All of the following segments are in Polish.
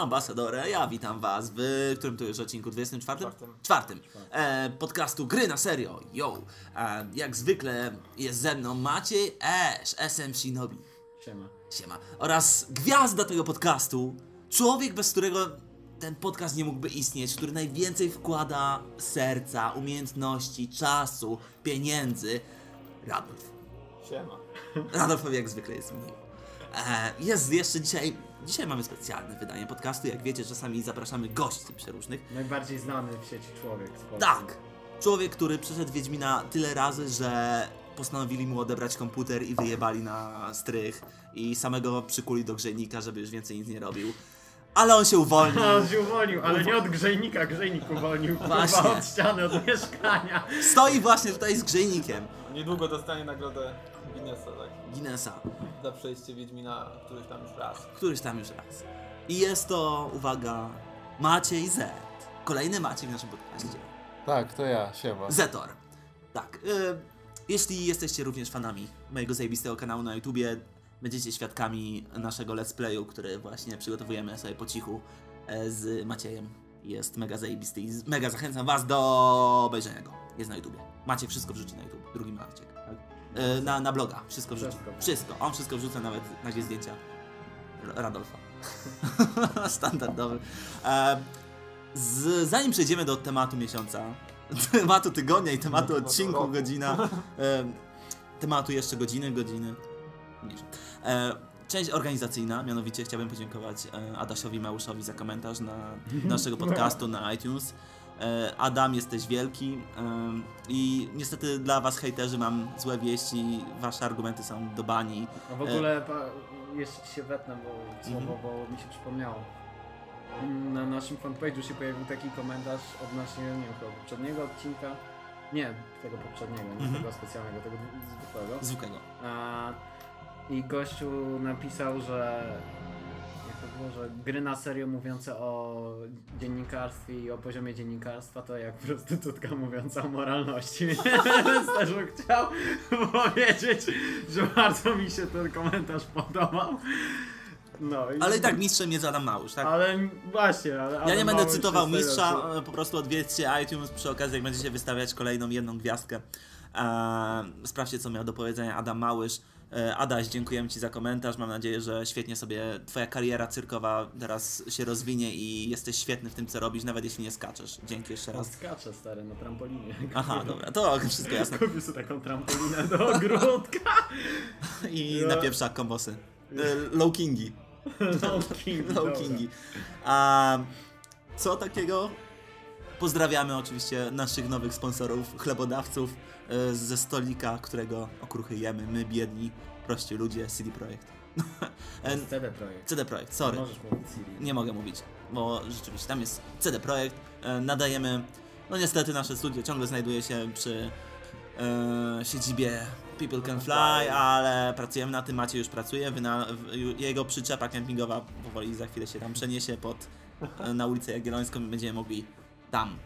Ambasadore, ja witam was w którym to już odcinku? 24? Czwartym. Czwartym. E, podcastu Gry na serio. Yo! E, jak zwykle jest ze mną Maciej Esz, SM Shinobi. Siema. Siema. Oraz gwiazda tego podcastu, człowiek bez którego ten podcast nie mógłby istnieć, który najwięcej wkłada serca, umiejętności, czasu, pieniędzy. Radolf. Siema. Radolfowi jak zwykle jest mniej. E, jest jeszcze dzisiaj. Dzisiaj mamy specjalne wydanie podcastu. Jak wiecie, czasami zapraszamy gości przeróżnych. Najbardziej znany w sieci człowiek z. Tak! Człowiek, który przeszedł Wiedźmina tyle razy, że postanowili mu odebrać komputer i wyjebali na strych i samego przykuli do grzejnika, żeby już więcej nic nie robił. Ale on się uwolnił. On się uwolnił, ale nie od grzejnika, grzejnik uwolnił. Właśnie. Od ściany, od mieszkania. Stoi właśnie tutaj z grzejnikiem Niedługo dostanie nagrodę Guinnessa, tak? Guinnessa, Za przejście Wiedźmina któryś tam już raz. któryś tam już raz. I jest to, uwaga, Maciej Z. Kolejny Maciej w naszym podcaście. Tak, to ja, siema. Zetor. Tak. Y, jeśli jesteście również fanami mojego zajebistego kanału na YouTubie, będziecie świadkami naszego let's playu, który właśnie przygotowujemy sobie po cichu e, z Maciejem. Jest mega zajebisty i mega zachęcam was do obejrzenia go. Jest na YouTubie. Macie wszystko wrzuci na YouTube. Drugi Maciek. E, na, na bloga. Wszystko wrzuci. Wszystko. Wszystko. On wszystko wrzuca, nawet nagie zdjęcia Radolfa. Standardowy. E, z, zanim przejdziemy do tematu miesiąca, tematu tygodnia i tematu odcinku, godzina, e, tematu jeszcze godziny, godziny, część organizacyjna, mianowicie chciałbym podziękować Adasiowi Małuszowi za komentarz na naszego podcastu na iTunes. E, Adam, jesteś wielki i niestety dla was hejterzy mam złe wieści, wasze argumenty są do bani. A w ogóle jeszcze ci się wetnę, bo słowo, Mhm. bo mi się przypomniało. Na naszym fanpage'u się pojawił taki komentarz odnośnie, nie wiem, chyba poprzedniego odcinka. Nie, tego poprzedniego, nie Mhm. tego specjalnego, tego zwykłego. Zwykłego. A, I gościu napisał, że jak to było, że gry na serio mówiące o dziennikarstwie i o poziomie dziennikarstwa to jak prostytutka mówiąca o moralności. Też bym chciał powiedzieć, że bardzo mi się ten komentarz podobał. No, Ale i tak mistrzem jest Adam Małusz, tak? Ale właśnie, ale Ja nie Adam będę Małysz cytował jest mistrza, e, po prostu odwiedźcie iTunes przy okazji, jak będziecie wystawiać kolejną jedną gwiazdkę. E, sprawdźcie, co miał do powiedzenia Adam Małysz. E, Adaś, dziękujemy Ci za komentarz. Mam nadzieję, że świetnie sobie Twoja kariera cyrkowa teraz się rozwinie i jesteś świetny w tym, co robisz, nawet jeśli nie skaczesz. Dzięki jeszcze raz. skacze stary na trampolinie. Aha, dobra, to wszystko jasne. Kupił sobie taką trampolinę do ogródka. I Ja. na pierwsza kombosy. E, Low Kingi. Low. Low. Kingi. A co takiego? Pozdrawiamy oczywiście naszych nowych sponsorów, chlebodawców e, ze stolika, którego okruchy jemy, my biedni, prości ludzie, CD Projekt. E, CD Projekt. CD Projekt, sorry. Możesz mówić Siri. Nie mogę mówić, bo rzeczywiście tam jest CD Projekt. E, nadajemy, no niestety nasze studio ciągle znajduje się przy e, siedzibie People Can Fly, ale pracujemy na tym, Macie już pracuje, wyna, jego przyczepa kempingowa powoli za chwilę się tam przeniesie pod, na ulicę Jagiellońską i będziemy mogli tam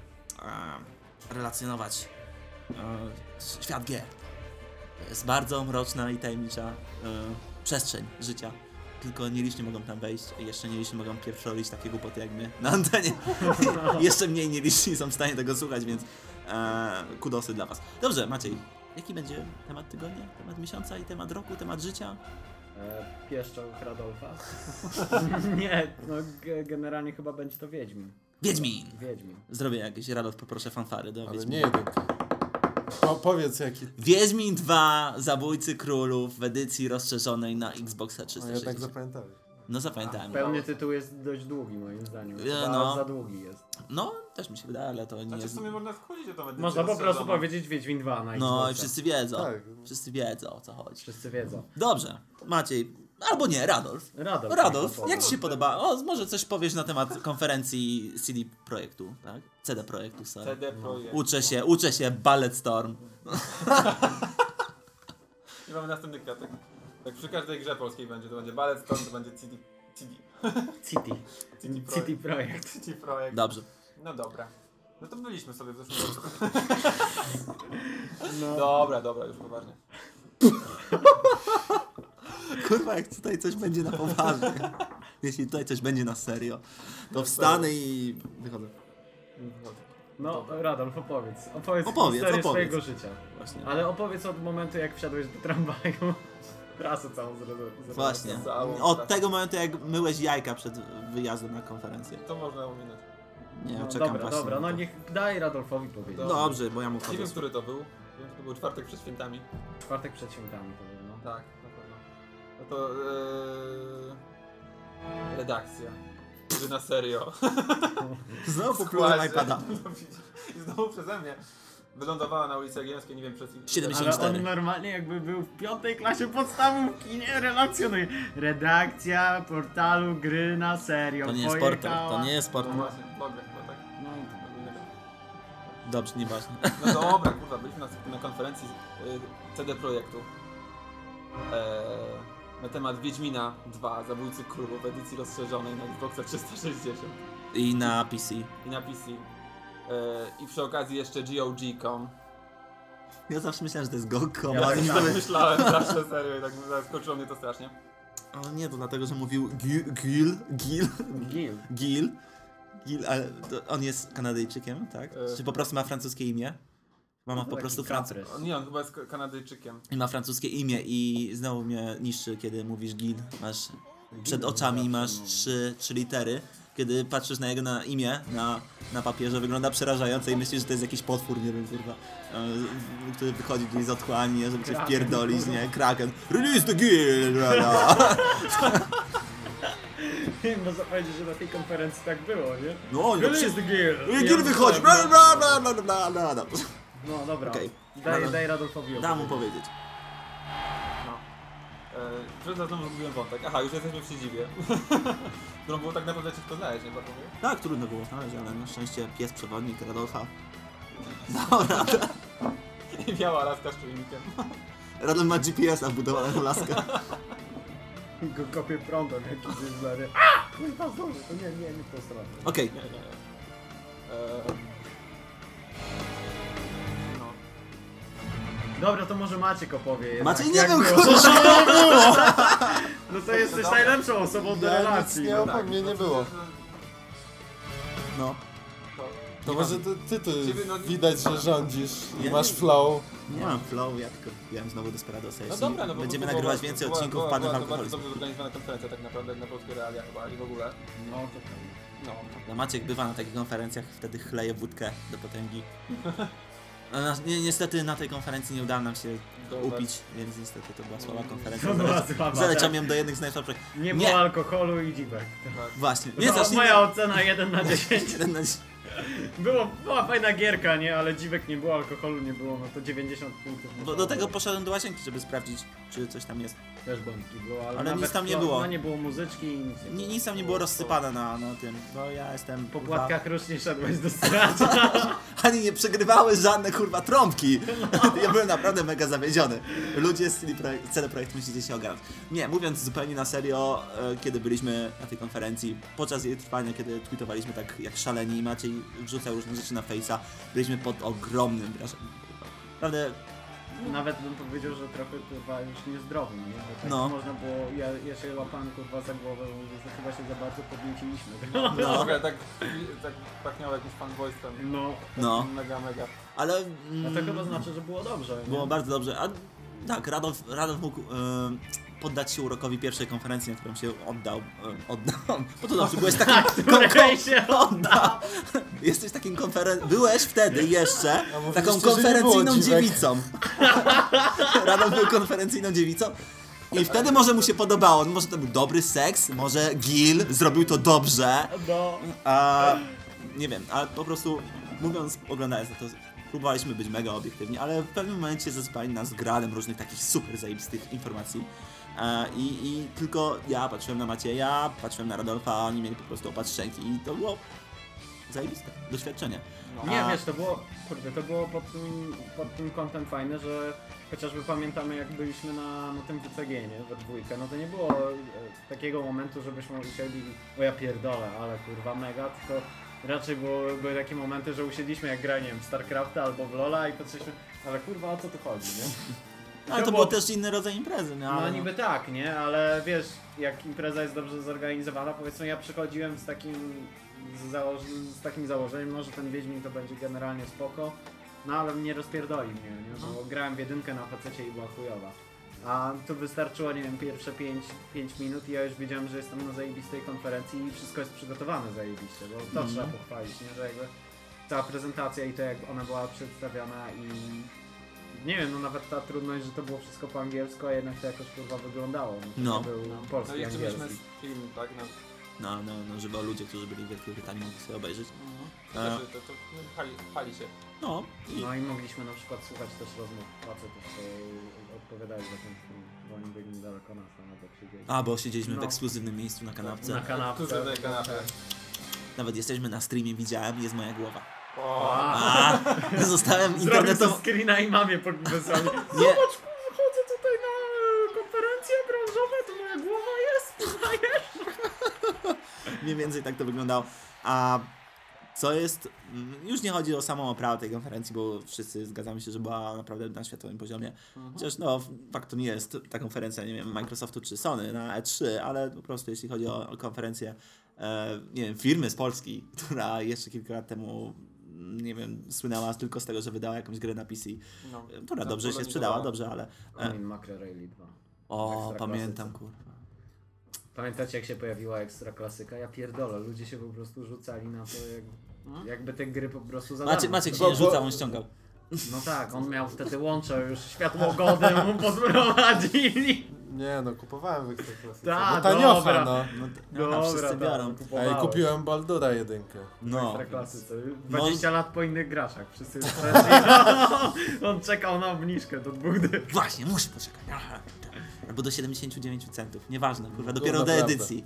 e, relacjonować e, świat gier. To jest bardzo mroczna i tajemnicza e, przestrzeń życia. Tylko nieliczni mogą tam wejść jeszcze nieliczni mogą pieprzolić takie głupoty jak my na antenie. jeszcze mniej nieliczni są w stanie tego słuchać, więc e, kudosy dla was. Dobrze, Maciej, jaki będzie temat tygodnia, temat miesiąca i temat roku, temat życia? E, Pieszczoł Radolfa. nie, no ge- generalnie chyba będzie to Wiedźmin. Wiedźmin! Wiedźmin. Zrobię jakieś, Radolf, poproszę fanfary do Ale Wiedźmina. nie jeden. Po, powiedz jaki. Wiedźmin 2, Zabójcy Królów w edycji rozszerzonej na Xboxa No, 360. jednak zapamiętałeś. No zapamiętałem. Pełny tytuł jest dość długi moim zdaniem. Chyba no. za długi jest. No, też mi się wydaje, ale to nie Znaczy w jest... sumie można skrócić to będzie Można po prostu powiedzieć Wiedźmin 2 na No Xboxa. i wszyscy wiedzą. Tak. Wszyscy wiedzą o co chodzi. Wszyscy wiedzą. Dobrze, Maciej, albo nie, Radolf. Radolf. Radolf, jak Ci się podoba? O, może coś powiesz na temat konferencji CD Projektu, tak? CD Projektu, sorry. CD Projekt. Uczę się, uczę się, Ballet Storm. I mamy następny kwiatek. Jak przy każdej grze polskiej będzie, to będzie Ballet Storm, to będzie CD. CD. City. CD Projekt. City Projekt. CD Projekt. Dobrze. No dobra. No to byliśmy sobie w zeszłym roku. No. Dobra, dobra, już poważnie. Kurwa, jak tutaj coś będzie na poważnie. jeśli tutaj coś będzie na serio, to wstanę i wychodzę. No, Radolf, opowiedz. Opowiedz, Opowiedz, historię opowiedz. swojego życia. Właśnie. Ale opowiedz od momentu, jak wsiadłeś do tramwaju. Trasę całą zrobiłem. Właśnie. Całą Od trasę. tego momentu, jak myłeś jajka przed wyjazdem na konferencję. To można ominąć. Nie, No, czekam dobra, dobra, no niech daj Radolfowi powiedzieć. Dobra. Dobrze, bo ja mu Nie wiem, który to był. Wiem, że to był czwartek przed świętami. Czwartek przed świętami to był, no. Tak. No to... Yy... Redakcja. Czy na serio? Znowu kupowałem iPada. I znowu przeze mnie. Wylądowała na ulicy Jagiellońskiej, nie wiem przez... 74. Ale on normalnie jakby był w piątej klasie podstawówki, nie relacjonuje. Redakcja portalu gry na serio. To nie jest pojechała. portal, to nie jest No portal. właśnie, mogę chyba tak. No, to- Dobrze, nieważne. No dobra, kurwa, byliśmy na, na konferencji y, CD Projektu e, na temat Wiedźmina 2, Zabójcy Królów w edycji rozszerzonej na Xboxa 360 I na PC. i na PC. E, I przy okazji jeszcze GOG.com. Ja zawsze myślałem, że to jest GOG.com, Ja ale też nie Tak myślałem zawsze, serio, i tak zaskoczyło mnie to strasznie. Ale nie, to dlatego, że mówił Gil, Gil, Gil, Gil. Gil. Gil, ale on jest Kanadyjczykiem, tak? E. Czy po prostu ma francuskie imię? Chyba ma po Taki prostu. O, nie, on chyba jest Ka- Kanadyjczykiem. I ma francuskie imię i znowu mnie niszczy, kiedy mówisz Gil. Masz przed oczami masz trzy, trzy litery. Kiedy patrzysz na jego na imię, na, na papierze, wygląda przerażająco i myślisz, że to jest jakiś potwór, nie wiem, kurwa, e, który wychodzi gdzieś z otchłani, żeby cię wpierdolić, nie? Kraken. Release the Gil! Można powiedzieć, że na tej konferencji tak było, nie? No, no, Gil przy... jest Gil. Gil wychodzi! Bla, bla, bla, bla, bla, bla. No dobra, Okej. daj, Dobra. daj Radolfowi Dam mu opowiedzieć. powiedzieć. No. E, Przed znowu zgubiłem wątek. Aha, już jesteśmy w siedzibie. Którą było tak naprawdę ciężko znaleźć, nie Bartłomiej? Tak, trudno było znaleźć, ale na szczęście pies przewodnik Radolfa. Dobra, I biała laska z czujnikiem. Radol ma GPS-a wbudowane na laskę. Go kopię prądem jakiś zlary. A! Kurwa, zdążę, to nie, nie, nie w tą stronę. Okej, Nie, nie, nie. E, Dobra, to może Maciek opowie. jednak, Maciej nie jak był, było. kurwa! No to jesteś dobra. najlepszą osobą do Ja nic relacji. nie no. opowiem, mnie nie było. No, To może ty, ty tu Ciebie, no- widać, że rządzisz i masz flow. nie mam flow, ja tylko wiem znowu Desperadosa. No Jeśli dobra, no bo będziemy nagrywać więcej była- odcinków, była- padnę w była to bardzo alkoholizm. dobrze zorganizowana konferencja tak naprawdę jak na polskie realia chyba, i w ogóle. No, to prawda. No. No, Maciek bywa na takich konferencjach, wtedy chleje wódkę do potęgi. No, ni niestety na tej konferencji nie udało nam się Dobra. upić, więc niestety to była słaba konferencja. To była słaba, tak. ją do jednych z najsłabszych. Nie Nie. było alkoholu i dziwek. Tak. Właśnie, nie No, moja ocena 1 na 10. Jeden na Było, była fajna gierka, nie? Ale dziwek nie było, alkoholu nie było, no to 90 punktów. Bo do tego poszedłem do łazienki, żeby sprawdzić, czy coś tam jest. Też bombki było, ale, Ale nic nawet tam nie było. No nie było muzyczki i nic nie było. Ni- Nic tam nie było rozsypane na, na tym, bo ja jestem... Po kurwa, płatkach rucznie szedłeś do stracza. Ani nie przegrywały żadne kurwa trąbki. Ja byłem naprawdę mega zawiedziony. Ludzie z CD Projekt, CD Projekt musicie się ogarnąć. Nie, mówiąc zupełnie na serio, e, kiedy byliśmy na tej konferencji, podczas jej trwania, kiedy tweetowaliśmy tak jak szaleni Maciej wrzucał różne rzeczy na Face'a, byliśmy pod ogromnym wrażeniem. Naprawdę, Nawet bym powiedział, że trochę kurwa już niezdrowy, nie? Bo tak No. można było, ja, ja się łapałem kurwa za głowę, mówię, że chyba się za bardzo podnieciliśmy. No. no, Trochę tak, tak pachniało jakimś fanboystwem. No, no, Mega, mega. ale... a mm, to chyba znaczy, że było dobrze. nie? Było bardzo dobrze. A tak, Radolf, Radolf mógł e, poddać się urokowi pierwszej konferencji, na którą się oddał. Oddał. Bo to dobrze, byłeś takim. Której się oddał. Jesteś takim konferen... Byłeś wtedy jeszcze taką konferencyjną dziewicą. Radolf był konferencyjną dziewicą. I wtedy może mu się podobało. Może to był dobry seks, może Gil zrobił to dobrze. No. A nie wiem, ale po prostu mówiąc, oglądając na to, próbowaliśmy być mega obiektywni, ale w pewnym momencie zasypali nas gradem różnych takich super zajebistych informacji. E, i, I tylko ja patrzyłem na Macieja, patrzyłem na Radolfa, a oni mieli po prostu opad szczęki i to było zajebiste doświadczenie. No. Nie, A- wiesz, to było, kurde, to było pod tym, pod tym kątem fajne, że chociażby pamiętamy jak byliśmy na, na tym WCG, nie, we dwójkę, no to nie było e, takiego momentu, żebyśmy usiedli, o ja pierdolę, ale kurwa mega, tylko raczej było, były takie momenty, że usiedliśmy jak grali, nie wiem, w StarCrafta albo w LoL'a i patrzyliśmy, ale kurwa o co tu chodzi, nie? Ale to No był bo- też inny rodzaj imprezy, no, No niby tak, nie? Ale wiesz, jak impreza jest dobrze zorganizowana, powiedzmy ja przychodziłem z takim z, z takim założeniem, no, że ten Wiedźmin to będzie generalnie spoko, no ale mnie rozpierdoli mnie, nie? Bo grałem w jedynkę na PC i była chujowa. A tu wystarczyło, nie wiem, pierwsze 5, 5 minut i ja już wiedziałem, że jestem na zajebistej konferencji i wszystko jest przygotowane zajebiście, bo to Mhm. trzeba pochwalić, nie? Że jakby cała prezentacja i to jak ona była przedstawiana i nie wiem, no nawet ta trudność, że to było wszystko po angielsku, a jednak to jakoś kurwa wyglądało. No, to No. nie był No polski i jeszcze mieliśmy angielski. film, tak? No. No, no, no, żeby ludzie, którzy byli w Wielkiej Brytanii mogli sobie obejrzeć. To, E. też, to, to no, pali, pali się. No, i... No i mogliśmy na przykład słuchać też rozmów facetów, co odpowiadali za ten film, bo oni byli niedaleko nas, obok siedzieli. A, bo siedzieliśmy w No. ekskluzywnym miejscu na kanapce. Na kanapce. Ekskluzywnej kanapie. Nawet jesteśmy na streamie, widziałem, jest moja głowa. A, zostałem Zrobię internetową... to screena i mamie po wysłali. Nie, Chodzę tutaj na konferencje branżowe, to moja głowa jest, poznajesz? mniej więcej tak to wyglądało. A co jest, mm, już nie chodzi o samą oprawę tej konferencji, bo wszyscy zgadzamy się, że była naprawdę na światowym poziomie. Chociaż no, fakt to nie jest ta konferencja, nie wiem, Microsoftu czy Sony na E3, ale po prostu jeśli chodzi o, o konferencję, e, nie wiem, firmy z Polski, która jeszcze kilka lat temu, nie wiem, słynęła tylko z tego, że wydała jakąś grę na PC, no. która Na dobrze się sprzedała, dobrze, ale... E, Macro Rally 2. o, pamiętam, kurwa. Pamiętacie jak się pojawiła ekstra klasyka? Ja pierdolę, ludzie się po prostu rzucali na to, jak, jakby te gry po prostu za Macie. Maciek się Bo- nie rzucał, on ściągał. No tak, on miał wtedy łącze już światłogody mu podprowadzili. Nie no, kupowałem w Ekstraklasyce. Ta, Bo taniocha, dobra. no. No, Dobra, no, wszyscy biorą. kupowałem. Ej, kupiłem Baldura jedynkę. No, Ekstra klasyce. Może- 20 lat po innych graczach. Wszyscy już przeszli. On czekał na obniżkę do dwóch dych. Właśnie, muszę poczekać. Albo do 79 centów, nieważne, kurwa, No, dopiero do edycji.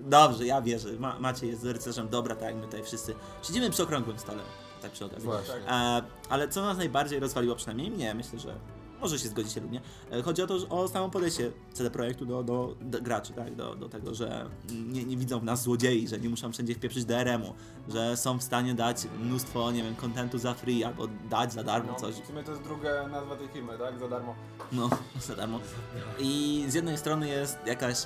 Dobrze, ja wierzę. Ma, Macie jest rycerzem dobra, tak jak my tutaj wszyscy. Siedzimy przy okrągłym stole, tak przy okazji. E, ale co nas najbardziej rozwaliło, przynajmniej mnie, myślę, że może się zgodzicie lub nie, e, chodzi o to, o samo podejście CD Projektu do, do, do graczy, tak? do, do tego, że nie, nie widzą w nas złodziei, że nie muszą wszędzie wpieprzyć DRM-u, że są w stanie dać mnóstwo, nie wiem, kontentu za free albo dać za darmo No, coś. w sumie to jest druga nazwa tej firmy, tak? Za darmo. No, za darmo. I z jednej strony jest jakaś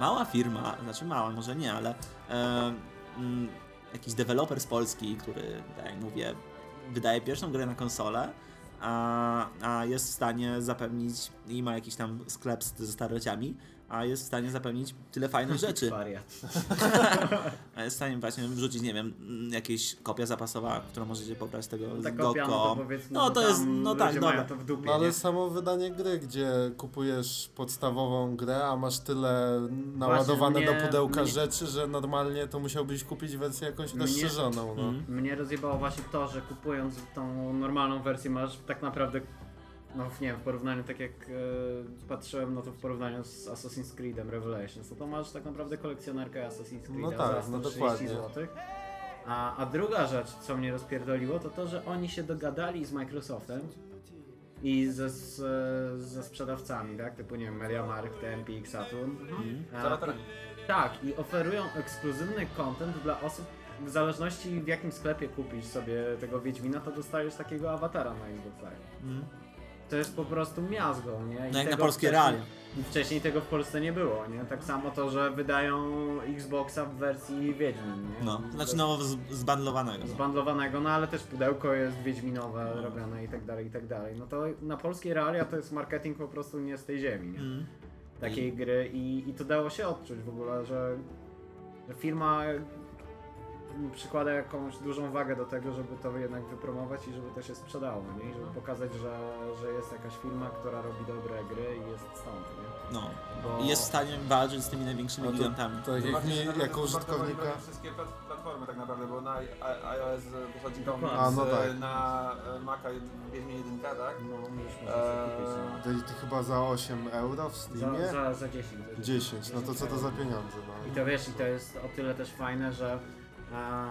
mała firma, znaczy mała, może nie, ale e, mm, jakiś deweloper z Polski, który, tak jak mówię, wydaje pierwszą grę na konsolę, a, a jest w stanie zapewnić i ma jakiś tam sklep z, ze starociami, a jest w stanie zapewnić tyle fajnych rzeczy. Wariat. A jest w stanie właśnie wrzucić, nie wiem, mm, jakieś kopia zapasowa, którą możecie pobrać z tego Ta z kopia, no to No to jest, no tak, dobra. mają to w dupie, No ale nie? samo wydanie gry, gdzie kupujesz podstawową grę, a masz tyle naładowane mnie- do pudełka mnie- rzeczy, że normalnie to musiałbyś kupić wersję jakąś Mnie- rozszerzoną, no. Mhm. Mnie rozjebało właśnie to, że kupując tą normalną wersję masz tak naprawdę, no nie wiem, w porównaniu tak jak e, patrzyłem, no to w porównaniu z Assassin's Creedem Revelations, no to masz tak naprawdę kolekcjonerkę Assassin's Creed'a No tak, za no 130 dokładnie. zł. A, a druga rzecz, co mnie rozpierdoliło, to to, że oni się dogadali z Microsoftem i ze, z, ze sprzedawcami, tak? Typu, nie wiem, MediaMarkt, Empik, Saturn. A, Za latarnię. tak, i oferują ekskluzywny content dla osób, w zależności w jakim sklepie kupisz sobie tego Wiedźmina, to dostajesz takiego awatara na Xbox Live. Mhm. To jest po prostu miazgą, nie? I No jak na polskie realia. i Wcześniej tego w Polsce nie było, nie? Tak samo to, że wydają Xboxa w wersji Wiedźmin, nie? No, znaczy no zbandlowanego. No. Zbandlowanego, no ale też pudełko jest wiedźminowe robione i tak dalej, i tak dalej. No to na polskie realia to jest marketing po prostu nie z tej ziemi, nie? Mm. takiej gry i, i to dało się odczuć w ogóle, że firma przykłada jakąś dużą wagę do tego, żeby to jednak wypromować i żeby to się sprzedało, nie? I żeby pokazać, że, że jest jakaś firma, która robi dobre gry i jest stąd, nie? No. Bo... I jest w stanie walczyć z tymi największymi to- gigantami. Tak jak Zobaczcie, mi, jako użytkownika. wszystkie plat- platformy tak naprawdę, bo na I- iOS wychodzi komiks, A, no tak. e, na e, Maca Wiedźmin 1, tak? No, już Eee, sobie kupić. To i to chyba za 8 euro w no. Steamie? Za, za, za 10. Za 10, no to co to za pieniądze, I no. to wiesz, i to jest o tyle też fajne, że a,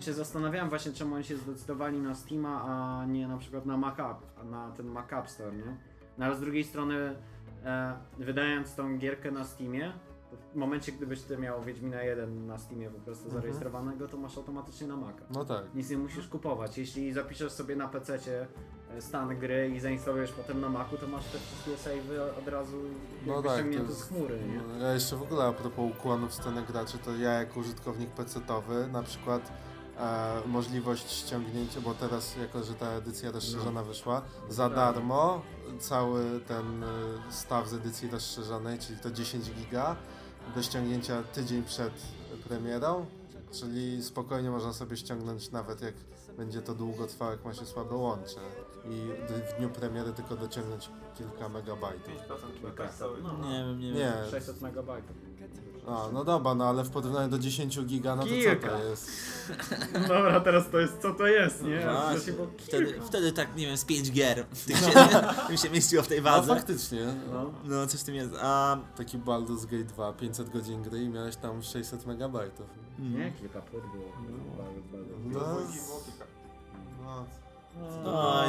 się zastanawiałem właśnie, czemu oni się zdecydowali na Steama, a nie na przykład na Mac App, na ten Mac App Store, nie? No ale z drugiej strony, e, wydając tą gierkę na Steamie, w momencie, gdybyś ty miał Wiedźmina 1 na Steamie po prostu Mhm. zarejestrowanego, to masz automatycznie na Maca. No tak. Nic nie musisz kupować. Jeśli zapiszesz sobie na PC stan gry i zainstalujesz potem na Macu, to masz te wszystkie savey od razu No tak, to z jest- chmury, nie? No, Ja jeszcze w ogóle a propos ukłonów w stronę graczy, to ja jako użytkownik PC-towy na przykład e, możliwość ściągnięcia, bo teraz jako, że ta edycja rozszerzona wyszła, za darmo cały ten e, staw z edycji rozszerzonej, czyli to 10 giga do ściągnięcia tydzień przed premierą, czyli spokojnie można sobie ściągnąć nawet jak będzie to długo trwało, jak ma się słabe łącze i w dniu premiery tylko dociągnąć kilka megabajtów. 5% Kilka. tak cały. No. Nie wiem, nie wiem. Nie, 600 megabajtów. A, no dobra, no ale w porównaniu do 10 giga, no to co Kilka. to jest? Dobra, teraz to jest co to jest, nie? Właśnie. Się było Wtedy, kilka. wtedy tak, nie wiem, z 5 gier tym się, tym się mieściło w tej No wadze. faktycznie, No. No, coś w tym jest. A, taki Baldur's Gate 2, 500 godzin gry i miałeś tam 600 megabajtów. Nie, kilka płyt było. Bardzo, bardzo. No, no, Oj,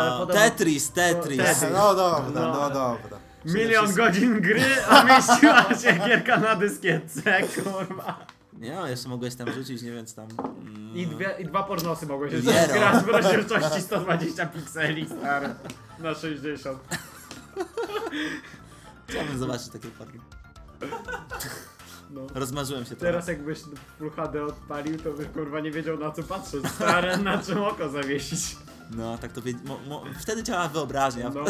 Ale podobno- Tetris, Tetris. Tetris. no dobra, no, No. dobra. Milion godzin gry, a mieściła się gierka na dyskietce, kurwa. Nie, no, jeszcze mogłeś tam rzucić, nie wiem, co tam. Mm, I, dwie, i dwa pornosy mogłeś Zero. jeszcze grać w rozdzielczości 120 pikseli, stary. Na 60. Chciałbym zobaczyć takie formy. No. Rozmarzyłem się trochę. Teraz jakbyś Full HD odpalił, to byś kurwa nie wiedział na co patrzeć, stary, na czym oko zawiesić. No, tak to wie... mo, mo, Wtedy działa wyobraźnia. No.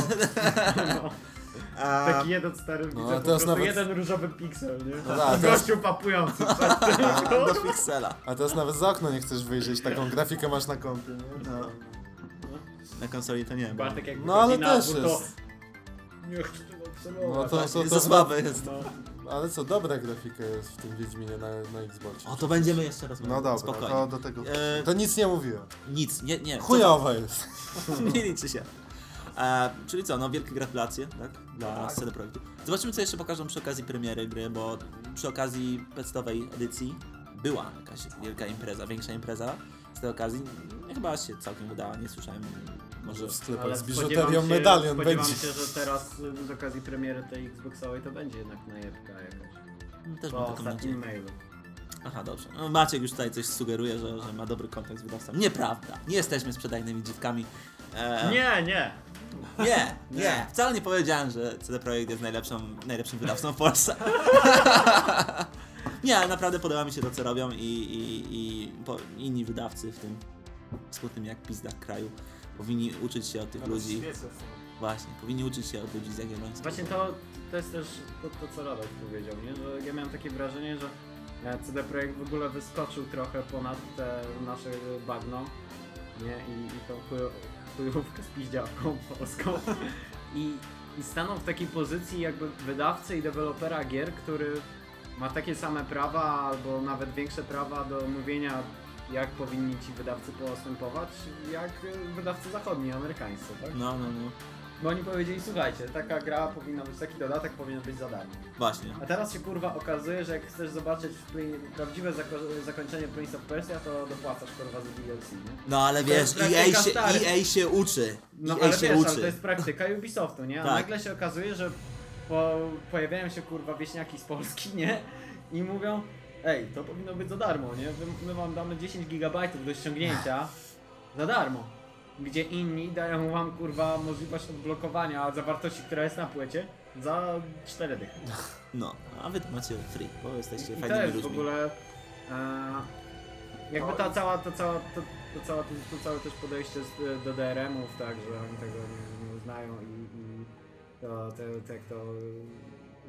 no. A, Taki jeden stary No, widzę a po teraz prostu nawet- jeden różowy piksel, nie? No tak, teraz- Gościu papujący przed tym. do piksela. A teraz nawet za okno nie chcesz wyjrzeć, taką grafikę masz na kompie, nie? No. Na konsoli to nie. bo- Bartek jak No, ale na też to... jest. Nie chcę tego obserwować. No to, to, Jest to, za słabe jest. No. Ale co, dobra grafika jest w tym Wiedźminie na, na Xboxie. O, to będziemy jeszcze rozmawiać. No dobra, Spokojnie. to do tego. E, To nic nie mówiłem. Nic, nie, nie. co- Chujowa jest. nie liczy się. E, czyli co, no wielkie gratulacje, tak? Dla sceny projektu. Zobaczymy, co jeszcze pokażą przy okazji premiery gry, bo przy okazji podstawowej edycji była jakaś wielka impreza, większa impreza z tej okazji. Chyba się całkiem udała, nie słyszałem. Może Może w sklepach z spodziewam biżuterią się- medalion spodziewam będzie. się, że teraz y, z okazji premiery tej Xboxowej to będzie jednak najebka jakaś. też Po ostatnim mailu. Aha, dobrze. No, Maciek już tutaj coś sugeruje, że, że ma dobry kontakt z wydawcą. Nieprawda. Nie jesteśmy sprzedajnymi dziwkami. E, Nie, nie. Nie, nie. Wcale nie powiedziałem, że CD Projekt jest najlepszą, najlepszym wydawcą w Polsce. nie, ale naprawdę podoba mi się to, co robią i, i, i po, inni wydawcy w tym smutnym jak pizda kraju powinni uczyć się od tych Nawet ludzi. Właśnie, powinni uczyć się od ludzi z Jagiellońska. Właśnie to, to jest też to, to co Radek powiedział, nie? że ja miałem takie wrażenie, że e, CD Projekt w ogóle wyskoczył trochę ponad te nasze bagno nie? I, i tą chujo- chujówkę z piździałką polską I, i stanął w takiej pozycji jakby wydawcy i dewelopera gier, który ma takie same prawa albo nawet większe prawa do mówienia jak powinni ci wydawcy postępować, jak wydawcy zachodni, amerykańscy, tak? No, no, no. Bo oni powiedzieli, słuchajcie, taka gra powinna być, taki dodatek powinien być za darmo. Właśnie. A teraz się kurwa okazuje, że jak chcesz zobaczyć prawdziwe zako- zakończenie Prince of Persia, to dopłacasz kurwa za DLC, nie? No ale To wiesz, jest EA praktyka się, stary. EA się uczy. No EA ale się wiesz, ale uczy. to jest praktyka Ubisoftu, nie? A Tak. nagle się okazuje, że po, pojawiają się kurwa wieśniaki z Polski, nie? I mówią, ej, to powinno być za darmo, nie? My, my wam damy 10 gigabajtów do ściągnięcia za darmo. Gdzie inni dają wam kurwa możliwość odblokowania zawartości, która jest na płycie za 4 dychy. No, a wy to macie free, bo jesteście I to fajnymi jest w ludźmi. ogóle e, jakby ta cała, ta cała, to, to, cała, to, to całe też podejście z, do DRM-ów, tak, że oni tego nie, nie znają i, i to, to, to jak to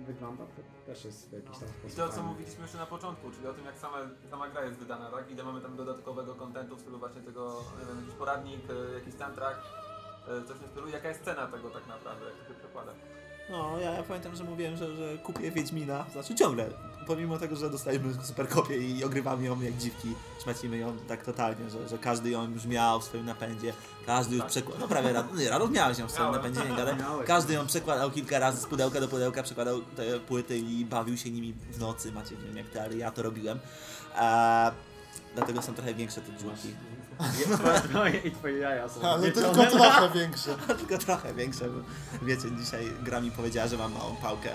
wygląda, to też jest w jakiś tam I sposób to, co mówiliśmy jeszcze na początku, czyli o tym, jak sama, sama gra jest wydana, tak? Ile mamy tam dodatkowego kontentu w stylu właśnie tego, nie wiem, jakiś poradnik, e, jakiś soundtrack, e, coś w tym stylu. Jaka jest cena tego tak naprawdę, jak to się przekłada? No, ja, ja pamiętam, że mówiłem, że, że kupię Wiedźmina, znaczy ciągle, pomimo tego, że dostaliśmy super kopię i ogrywamy ją jak dziwki, szmacimy ją tak totalnie, że, że każdy ją już miał w swoim napędzie, każdy już Tak. przekładał, no prawie, Rad- nie, Radów miałeś ją w swoim napędzie, nie gadaj, każdy ją przekładał kilka razy z pudełka do pudełka, przekładał te płyty i bawił się nimi w nocy, macie, nie wiem jak ty, ale ja to robiłem, a, dlatego są trochę większe te dziurki. Twoje i twoje jaja są Ale tylko trochę większe. Tylko trochę większe, bo wiecie, dzisiaj gra mi powiedziała, że mam małą pałkę.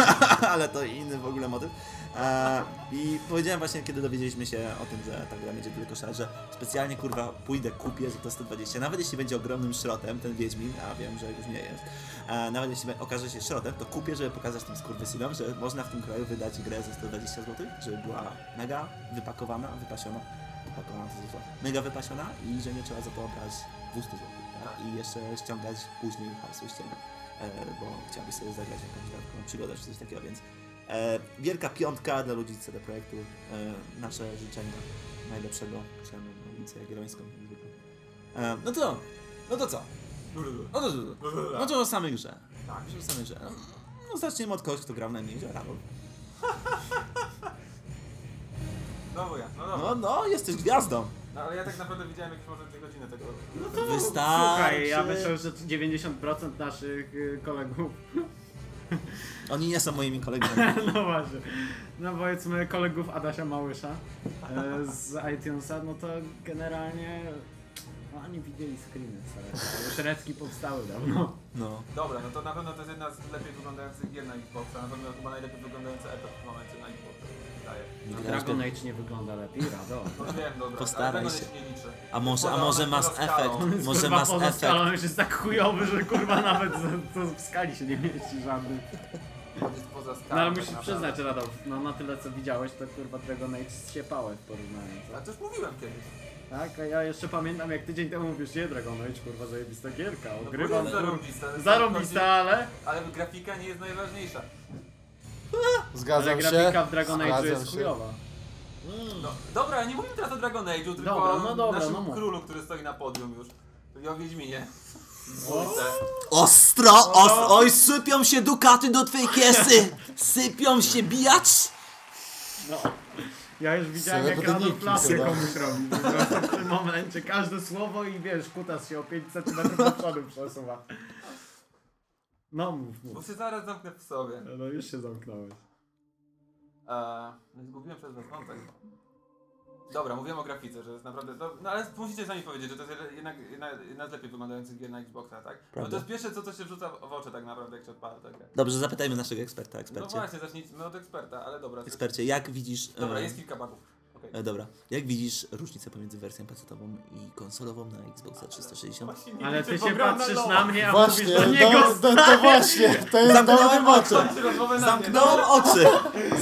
Ale to inny w ogóle motyw. E, I powiedziałem właśnie, kiedy dowiedzieliśmy się o tym, że ta gra będzie tyle kosztować, że specjalnie kurwa pójdę, kupię za to 120. Nawet jeśli będzie ogromnym szrotem ten Wiedźmin, a wiem, że już nie jest. E, nawet jeśli okaże się szrotem, to kupię, żeby pokazać tym skurwysynom, że można w tym kraju wydać grę za 120 zł, żeby była mega wypakowana, wypasiona. Jest zło. Mega wypasiona i że nie trzeba za to brać 200 zł. Tak? I jeszcze ściągać później hasło ściemy, e, bo chciałbyś sobie zagrać jakąś dodatkową przygodę czy coś takiego, więc e, wielka piątka dla ludzi z CD Projektu. E, nasze życzenia najlepszego. Chciałem ulicę Jagiellońską. E, no to, no to co? No to, no to o samej grze. Tak. O samej grze. No zaczniemy od kogoś, kto grał najmniej, że Rabol. Znowu ja, no dobra. No, no, jesteś gwiazdą. No ale ja tak naprawdę widziałem jakieś może dwie godziny tego. Wystarczy. Słuchaj, ja myślę, że 90% naszych y, kolegów, Oni nie są moimi kolegami. no właśnie, no powiedzmy kolegów Adasia Małysza e, z iTunesa, no to generalnie no, oni widzieli screeny. Już Redki powstały dawno. No. Dobra, no to na pewno to jest jedna z lepiej wyglądających gier na Xboxa, na pewno chyba najlepiej wyglądający etap w momencie na Xboxa, Dragon Age nie wygląda lepiej, Rado. No wiem, dobra, Postaraj ale tego się. nie liczy. A może, a Poza- może poza Mass skalą. Effect? Jest, Może kurwa, Mass poza Effect? skalą już jest tak chujowy, że kurwa nawet za, to w skali się nie mieści żadnym. Jest poza skalą. No ale tak musisz naprawdę. przyznać, Radolf, no na tyle co widziałeś, to kurwa Dragon Age zsiepałe w porównaniu. A to już mówiłem kiedyś. Tak, a ja jeszcze pamiętam jak tydzień temu mówisz, nie Dragon Age, kurwa zajebista gierka, No ogrywam, bo jest kurwa. zarąbista. Zarąbista, ale, Ale grafika nie jest najważniejsza. Zgadzam ale się. grafika w Dragon Age Zgadzam jest się. chujowa. No, dobra, ja nie mówię teraz o Dragon Age'u, tylko Dobra, no dobra, o naszym no mów. królu, który stoi na podium już. Czyli o Wiedźminie. O. Dwójce. Ostro, ostro, oj, sypią się dukaty do twojej kiesy! Sypią się bijacz! No. Ja już widziałem jak Srebrniki Radolf lasy chyba. komuś robi. Po prostu w tym momencie każde słowo i wiesz, kutas się o 5 cm do przodu przesuwa. No mów, Bo mów. się zaraz zamknę w sobie. No już się zamknąłeś. Eee, no zgubiłem przez was wątek. Dobra, mówiłem o grafice, że jest naprawdę. No, no ale musicie sami powiedzieć, że to jest jednak jedna, jedna z lepiej wyglądających gier na Xboxa, tak? No Prawda. to jest pierwsze co, co się wrzuca w oczy tak naprawdę, jak się odpala tę grę. Dobrze, zapytajmy naszego eksperta, No ekspercie. właśnie, zacznijmy od eksperta, ale dobra. to jest- Ekspercie, jak widzisz... Dobra, e, jest kilka bugów. Okej. e, Dobra, jak widzisz różnicę pomiędzy wersją PC-ową i konsolową na Xboxa 360? Właśnie nie Ale ty się patrzysz na mnie, a Właśnie, mówisz do niego to, to właśnie, to jest Zamknąłem dobry oczy! Zamknąłem oczy!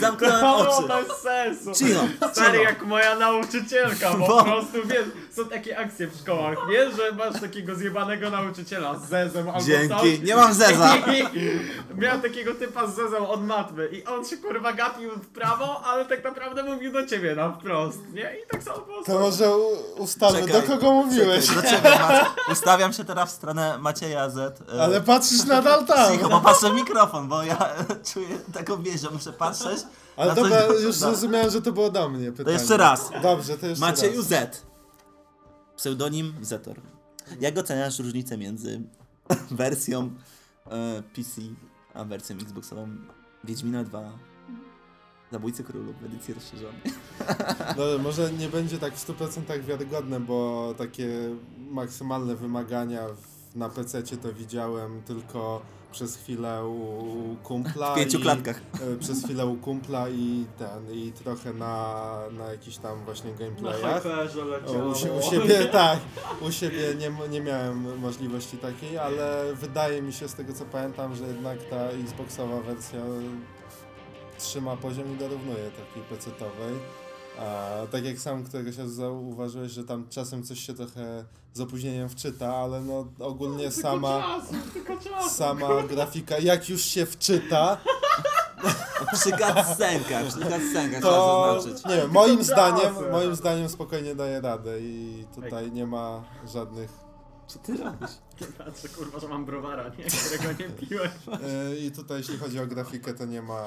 Zamknąłem oczy! bez sensu. Cicho, Stary jak moja nauczycielka, bo Bo- po prostu wiesz, są takie akcje w szkołach, wiesz, że masz takiego zjebanego nauczyciela z zezem albo Dzięki, nie mam zeza! Miał takiego typa z zezą od matmy i on się kurwa gapił w prawo, ale tak naprawdę mówił do ciebie na wprost, nie? I tak samo po To może ustalmy, Czekaj, do kogo mówiłeś. Czekaj, do ciebie. Ustawiam się teraz w stronę Macieja Z. e, Ale patrzysz nadal tam. Cicho, bo patrzę w mikrofon, bo ja czuję taką że muszę patrzeć. Ale dobra, już No. zrozumiałem, że to było do mnie pytanie. jeszcze raz. Dobrze, to jeszcze Macieju raz. Z. Pseudonim Zetor. Jak oceniasz różnicę między wersją e, PC a wersją Xboxową Wiedźmina 2 Zabójcy Królów w edycji rozszerzonej? No, może nie będzie tak w 100% wiarygodne, bo takie maksymalne wymagania w, na PC to widziałem tylko przez chwilę u, u kumpla. W pięciu i, klatkach. e, Przez chwilę u kumpla i ten, i trochę na, na jakichś tam właśnie Na gameplayach. leciało. u, u siebie tak, u siebie nie, nie miałem możliwości takiej, ale wydaje mi się z tego co pamiętam, że jednak ta Xboxowa wersja trzyma poziom i dorównuje takiej PC-towej. A tak jak sam któregoś razu zauważyłeś, że tam czasem coś się trochę z opóźnieniem wczyta, ale no ogólnie Tylko sama, czasu, sama grafika, jak już się wczyta, Przy cutscenkach, przy trzeba to zaznaczyć. nie wiem, moim zdaniem, moim zdaniem spokojnie daje radę i tutaj nie ma żadnych Co ty robisz? Patrzę kurwa, że mam browara, nie? Którego nie piłem. Yy, I tutaj jeśli chodzi o grafikę, to nie ma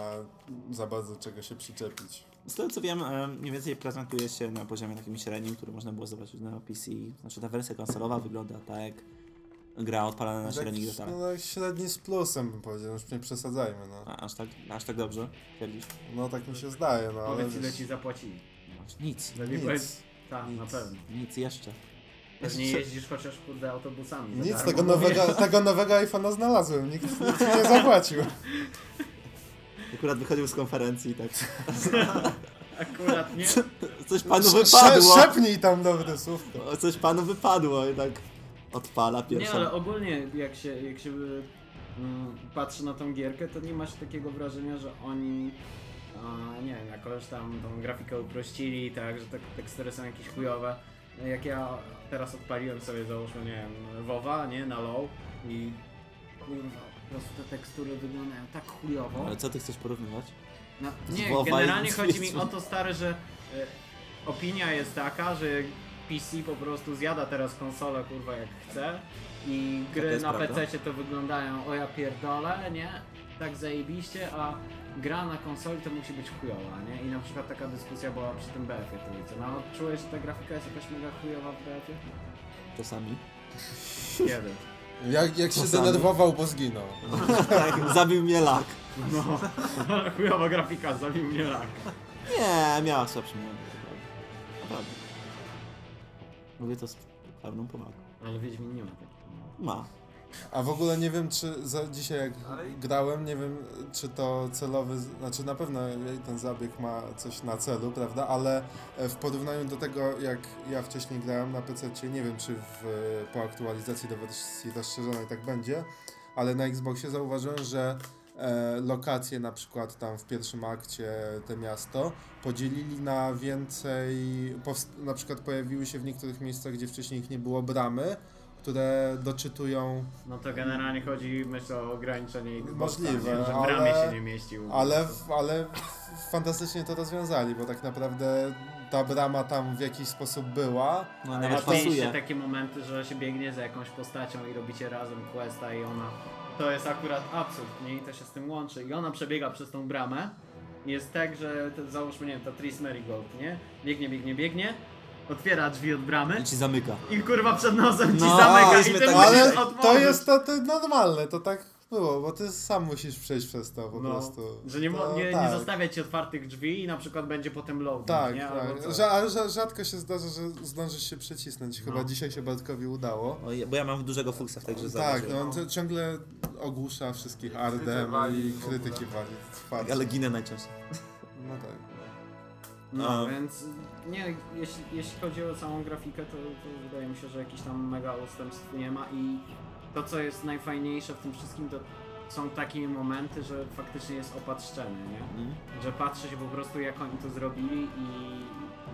za bardzo czego się przyczepić. Z tego co wiem, e, mniej więcej prezentuje się na poziomie takim średnim, który można było zobaczyć na PC. Znaczy ta wersja konsolowa wygląda tak gra odpalana na średnich Tak, detalach. no, średni z plusem bym powiedział, już nie przesadzajmy, no. A, aż tak, aż tak dobrze twierdzisz? No tak mi się zdaje, no ale Powiedz ile wiesz, ci zapłacili. Nic. Lepiej nic. powiedz. Tak, Nic, na pewno. nic jeszcze. Pewnie jeździsz chociaż kurde autobusami. Nic, darmo, tego bo nowego, tego nowego iPhone'a znalazłem, nikt, nikt nie zapłacił. Akurat wychodził z konferencji i tak. Akurat nie. Coś panu wypadło. Szepnij tam dobre słówko. Coś panu wypadło i tak odpala Nie, pierwszą. ale ogólnie jak się, jak się mm, patrzy na tą gierkę, to nie ma się takiego wrażenia, że oni a, nie wiem, jakoś tam tą grafikę uprościli, tak, że te tekstury są jakieś chujowe. No Jak ja teraz odpaliłem sobie, załóżmy, nie wiem, WoWa, nie, na low i kurwa, po prostu te tekstury wyglądają tak chujowo. Ale co ty chcesz porównywać? No, nie, WoWa generalnie chodzi mi o to stary, że e, opinia jest taka, że PC po prostu zjada teraz konsolę kurwa jak chce i gry jest na prawda. PC to wyglądają o ja pierdolę, nie? Tak zajebiście, a gra na konsoli to musi być chujowa, nie? I na przykład taka dyskusja była przy tym BF-ie trójce. No czułeś, że ta grafika jest jakaś mega chujowa w BF-ie? Czasami. Kiedy? Jak, jak się Czasami. denerwował, bo zginął. tak, zabił mnie lak. No, chujowa grafika, zabił mnie rak. Nie, miała słabszy moment. to prawda. Naprawdę. Mówię to z pełną powagą. Ale Wiedźmin nie ma takiego. Ma. A w ogóle nie wiem, czy za dzisiaj jak grałem, nie wiem, czy to celowy, znaczy na pewno ten zabieg ma coś na celu, prawda, ale e, w porównaniu do tego, jak ja wcześniej grałem na PC, nie wiem, czy w, po aktualizacji do wersji rozszerzonej tak będzie, ale na Xboxie zauważyłem, że e, lokacje na przykład tam w pierwszym akcie te miasto podzielili na więcej, na przykład pojawiły się w niektórych miejscach, gdzie wcześniej ich nie było bramy, które doczytują No to generalnie chodzi, myślę, o ograniczenie Xboxa, Możliwe, nie? że w ale- ramie się nie mieścił. Ale, ale fantastycznie to rozwiązali, bo tak naprawdę ta brama tam w jakiś sposób była. No Ale nawet pasuje. takie momenty, że się biegnie za jakąś postacią i robicie razem questa i ona... To jest akurat absurd, nie? I to się z tym łączy. I ona przebiega przez tą bramę. Jest tak, że to, załóżmy, nie wiem, to Tris Marigold, nie? Biegnie, biegnie, biegnie. Otwiera drzwi od bramy I ci zamyka. i kurwa przed nosem ci No, zamyka i ty tak- musisz Ale to jest to, to normalne, to tak było, bo ty sam musisz przejść przez to po No, prostu. że nie, mo- To nie, nie tak. zostawia ci otwartych drzwi i na przykład będzie potem loading, Tak, nie? Albo tak. coś. Rza- ale rza- rzadko się zdarza, że zdążysz się przycisnąć. Chyba No. dzisiaj się Bartkowi udało. O, bo ja mam dużego fuksa w grze Tak, no on ciągle ogłusza wszystkich Ardem wali i w ogóle. krytyki wali. twardo. Ale ginę najczęściej. No tak. No, A- więc nie, jeśli, jeśli chodzi o całą grafikę, to, to wydaje mi się, że jakichś tam mega ustępstw nie ma i to, co jest najfajniejsze w tym wszystkim, to są takie momenty, że faktycznie jest opad szczeny, nie? Mm. Że patrzy się po prostu, jak oni to zrobili i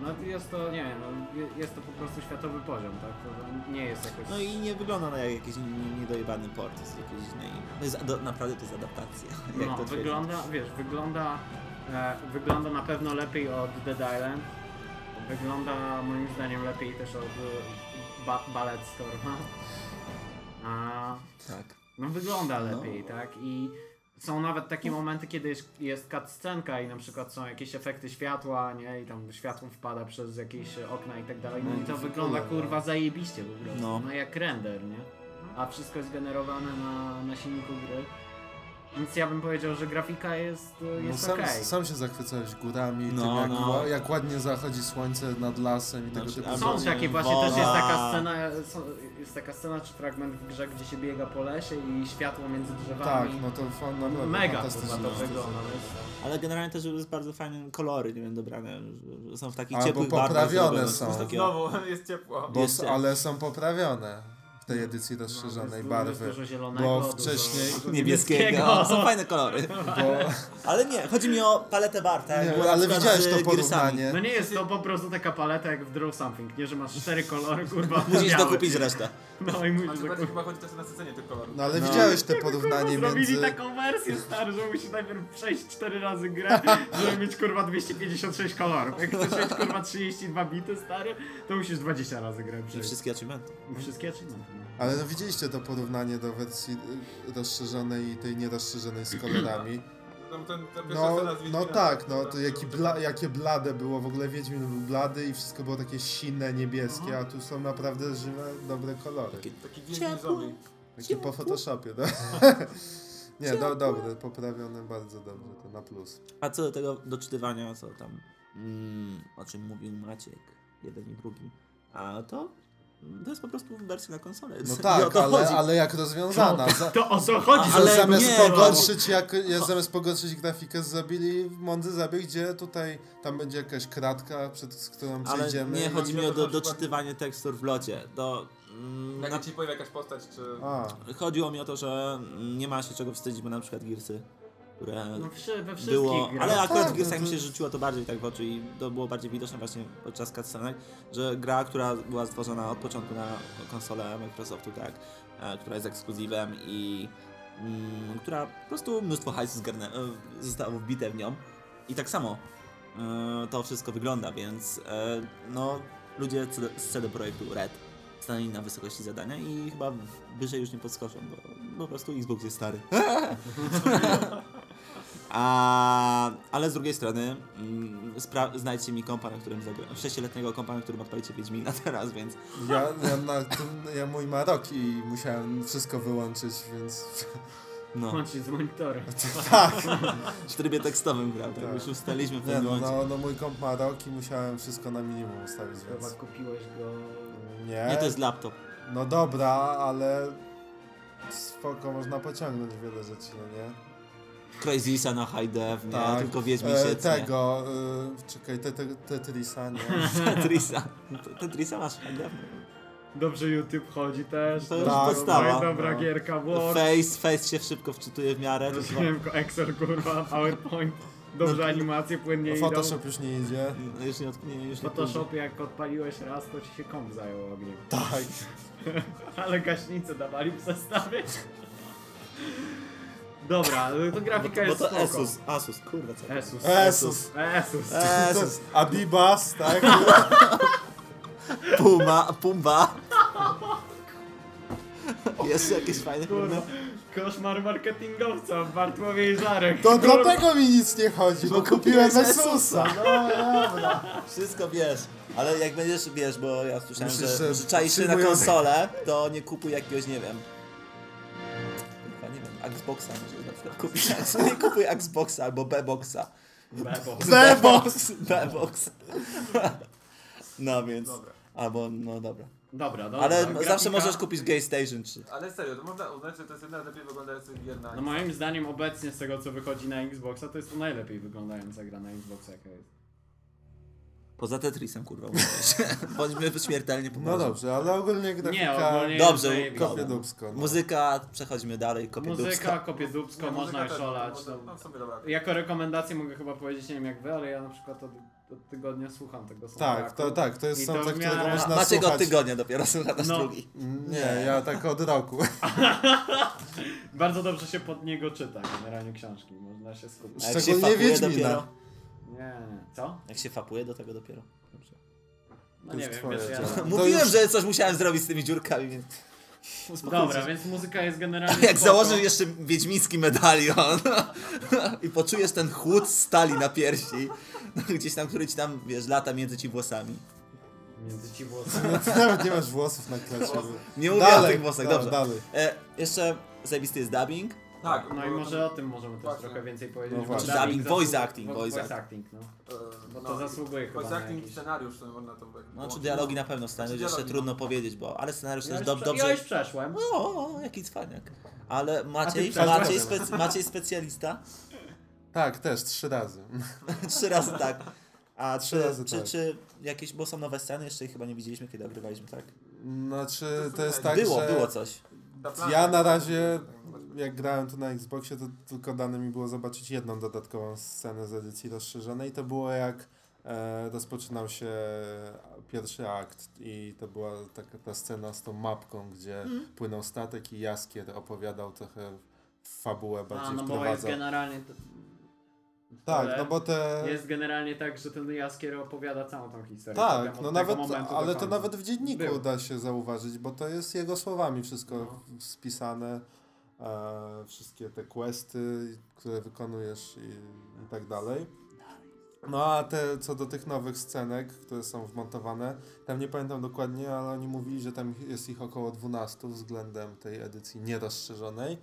no jest to, nie wiem, no, je- jest to po prostu światowy poziom, tak? To nie jest jakoś... No i nie wygląda na jak jakiś nie- niedojebany port z jakiejś innej. To jest, do, naprawdę to jest adaptacja. No, wygląda, wiesz, wygląda, e, wygląda na pewno lepiej od Dead Island. Wygląda moim zdaniem lepiej też od e, ba Ballet Storma. A, Tak. no wygląda No. lepiej, tak? I są nawet takie momenty, kiedy jest, jest cutscenka i na przykład są jakieś efekty światła, nie? I tam światło wpada przez jakieś okna i tak dalej. No No i to to wygląda wygląda. kurwa zajebiście po prostu. No. No jak render, nie? A wszystko jest generowane na, na silniku gry. Więc ja bym powiedział, że grafika jest, e, No jest sam, okej. sam się zachwycałeś górami, No, tym jak, no. jak ładnie zachodzi słońce nad lasem i tego Znaczy, typu a Są takie nie, właśnie, też jest taka scena, jest taka scena czy fragment w grze, gdzie się biega po lesie i światło między Tak, drzewami. no to fa- naprawdę Mega fantastycznie. kurwa to no. wygląda. więc- Ale generalnie też jest bardzo fajne kolory, nie wiem, dobrane. Są w takich Albo ciepłych barwach poprawione są. Znowu jest ciepło. Bo, Jest- ale są poprawione tej edycji No, rozszerzonej jest, barwy. Jest dużo zielonego, Bo wcześniej- dużo Niebieskiego. Są fajne kolory. Bo, Ale nie, chodzi mi o paletę Barta. jak nie, na ale widziałeś to porównanie. No nie jest to po prostu taka paleta jak w Draw Something, nie, że masz cztery kolory, kurwa, Musisz dokupić resztę. No i Ale musisz dokupić. chyba chodzi też o nasycenie tych kolorów. No ale No. widziałeś te porównanie Kurwa, zrobili między... taką wersję stary, że musisz najpierw przejść 4 razy grę, żeby mieć kurwa 256 kolorów. Jak chcesz mieć kurwa 32 bity stary, to musisz 20 razy grę I przejść. wszystkie achievementy. I wszystkie achievementy. No. Ale no widzieliście to porównanie do wersji y, rozszerzonej i tej nierozszerzonej z kolorami. Tam ten, No, no tak, no to jaki bla, jakie blade było, w ogóle Wiedźmin był blady i wszystko było takie sinne, niebieskie, a tu są naprawdę żywe, dobre kolory. Takie Taki Wiedźmin zombie. Takie po Photoshopie, no. Nie, do, dobre, poprawione bardzo dobrze, to na plus. A co do tego doczytywania, co tam, mm, o czym mówił Maciek, jeden i drugi, a to to jest po prostu wersja na konsolę. No tak, to ale, chodzi. ale jak rozwiązana. Za, To o co chodzi? Ale zamiast nie, pogorszyć, jak, ja, zamiast pogorszyć grafikę, zrobili mądry zabieg, gdzie tutaj tam będzie jakaś kratka, przed z którą Ale przejdziemy. nie, chodzi mi o do, doczytywanie tekstur w locie. Do, mm, Jak na, ci pojawi jakaś postać, czy... A, chodziło mi o to, że nie ma się czego wstydzić, bo na przykład Gearsy, które No wszy, we wszystkich było, grach. ale akurat Tak, w Gearsach no mi to- się rzuciło to bardziej tak w oczy i to było bardziej widoczne właśnie podczas cutscenek, że gra, która była stworzona od początku na konsolę Microsoftu, tak, e, która jest ekskluzywem i mm, która po prostu mnóstwo hajsu zgarnę, e, zostało wbite w nią i tak samo e, to wszystko wygląda, więc e, no ludzie z CD Projektu Red stanęli na wysokości zadania i chyba wyżej już nie podskoczą, bo po prostu Xbox jest stary. A, ale z drugiej strony mm, spra- znajdźcie mi kompa, na którym zagrałem. Sześcioletniego kompa, na którym odpalicie Wiedźmina teraz, więc ja, ja, na tym, ja mój ma rok i musiałem wszystko wyłączyć, więc no, Łącznie z monitorem. tak. w trybie tekstowym grał, tak, Tak. już ustaliliśmy w Nie pewnym no, no, no mój komp ma rok i musiałem wszystko na minimum ustawić, Chyba więc kupiłeś go... nie. Nie, to jest laptop. No dobra, ale spoko, można pociągnąć wiele rzeczy, no nie? Crazysa na high dev, nie, Tak. tylko Wiedźmin E, się tego, y, czekaj, te, te, Tetrisa, nie? Tetrisa. Tetrisa masz high dev? Dobrze YouTube chodzi też. To już Tak, podstawa. Dobra, dobra No. gierka, Word. Face, face się szybko wczytuje w miarę. Rozumiem, Excel, kurwa, PowerPoint. Dobrze No, animacje płynnie No, idą. Photoshop już nie idzie. No, Już nie, nie, już W nie Photoshopie jak odpaliłeś raz, to ci się komp zajął ogniem. Tak. Ale gaśnicę dawali w zestawie. Dobra, to grafika Bo jest to spoko. Asus, Asus, kurwa co. Asus. Asus. Asus. Asus. Adibas, tak? Puma, Pumba. Jeszcze jakieś fajne Kurwa, koszmar marketingowca, Bartłomiej Żarek. To Kurwa. dlatego mi nic nie chodzi, bo Bo kupiłem Asusa. No dobra. Wszystko wiesz, ale jak będziesz, wiesz, bo ja słyszałem, Myślisz, że, że czaisz się na konsolę, to nie kupuj jakiegoś, nie wiem, kurwa, nie wiem, Xboxa może kupić, nie kupuj Xboxa albo B-Boxa. Bebo. B-Box! B-Box. No więc, Dobra. albo, no dobra. Dobra, dobra. Ale grafika- zawsze możesz kupić Gay Station 3. Ale serio, to można uznać, że to jest jedna z lepiej wyglądających gier na No moim zdaniem obecnie z tego co wychodzi na Xboxa, to jest to najlepiej wyglądająca gra na Xboxa jaka jest. Poza Tetrisem, kurwa. Bądźmy śmiertelnie No poważni. dobrze, ale ogólnie grafika... ogólnie Dobrze. Kopię dubsko. No. Muzyka, przechodzimy dalej, kopię Muzyka, dubsko. kopie dubsko, Nie, można muzyka już olać. No. No. Jako rekomendację mogę chyba powiedzieć, nie wiem jak wy, ale ja na przykład od, od tygodnia słucham tego Tak, soundtracku. to, tak, to jest soundtrack, w którego miarę- można Macie go słuchać. od tygodnia dopiero, słucha nas No. drugi. Nie, ja tak od roku. Bardzo dobrze się pod niego czyta, generalnie książki, można się skupić. Się Szczególnie fapuje Wiedźmina. dopiero? Nie, nie. Co? Jak się fapuje do tego dopiero. Dobrze. No To nie wiem, twoje wiesz, ja... Mówiłem, już- że coś musiałem zrobić z tymi dziurkami, więc... Dobra, więc muzyka jest generalnie Jak spoko. założysz jeszcze wiedźmiński medalion i poczujesz ten chłód stali na piersi, gdzieś tam, który ci tam, wiesz, lata między ci włosami. Między ci włosami. No ty nawet nie masz włosów na klacie. Nie mówię o tych włosach, dobrze. Dalej. E, jeszcze zajebisty jest dubbing. Tak, No i może o tym możemy też Właśnie. trochę więcej powiedzieć. No bo właśnie. dubbing voice acting, vo- voice voice acting, no. e, Bo to zasługuje chyba Voice na acting, jakiś... scenariusz, to można to tak Znaczy dialogi na pewno stanie, Znaczy jeszcze dialogi, trudno no. powiedzieć, bo... Ale scenariusz Ja też już, dob prze- dobrze... ja już przeszłem. O, o, jaki cwaniak. Ale Maciej? Maciej, spec Maciej specjalista. Tak, też, trzy razy. Trzy razy tak. A Trzy czy, razy czy, tak. czy jakieś, bo są nowe sceny, jeszcze ich chyba nie widzieliśmy, kiedy ogrywaliśmy, tak? Znaczy, To to jest tak, było, że... było coś. Ta Ja na razie, jak grałem tu na Xboxie, to tylko dane mi było zobaczyć jedną dodatkową scenę z edycji rozszerzonej. I to było jak e, rozpoczynał się pierwszy akt i to była taka ta scena z tą mapką, gdzie Mm. płynął statek i Jaskier opowiadał trochę fabułę bardziej A, no bo jest generalnie... t- Tak, ale no bo te... Jest generalnie tak, że ten Jaskier opowiada całą tą historię. Tak, no nawet, ale to nawet w dzienniku Było. da się zauważyć, bo to jest jego słowami wszystko No. spisane, wszystkie te questy, które wykonujesz i, i tak dalej. No a te, co do tych nowych scenek, które są wmontowane, tam nie pamiętam dokładnie, ale oni mówili, że tam jest ich około 12 względem tej edycji nierozszerzonej.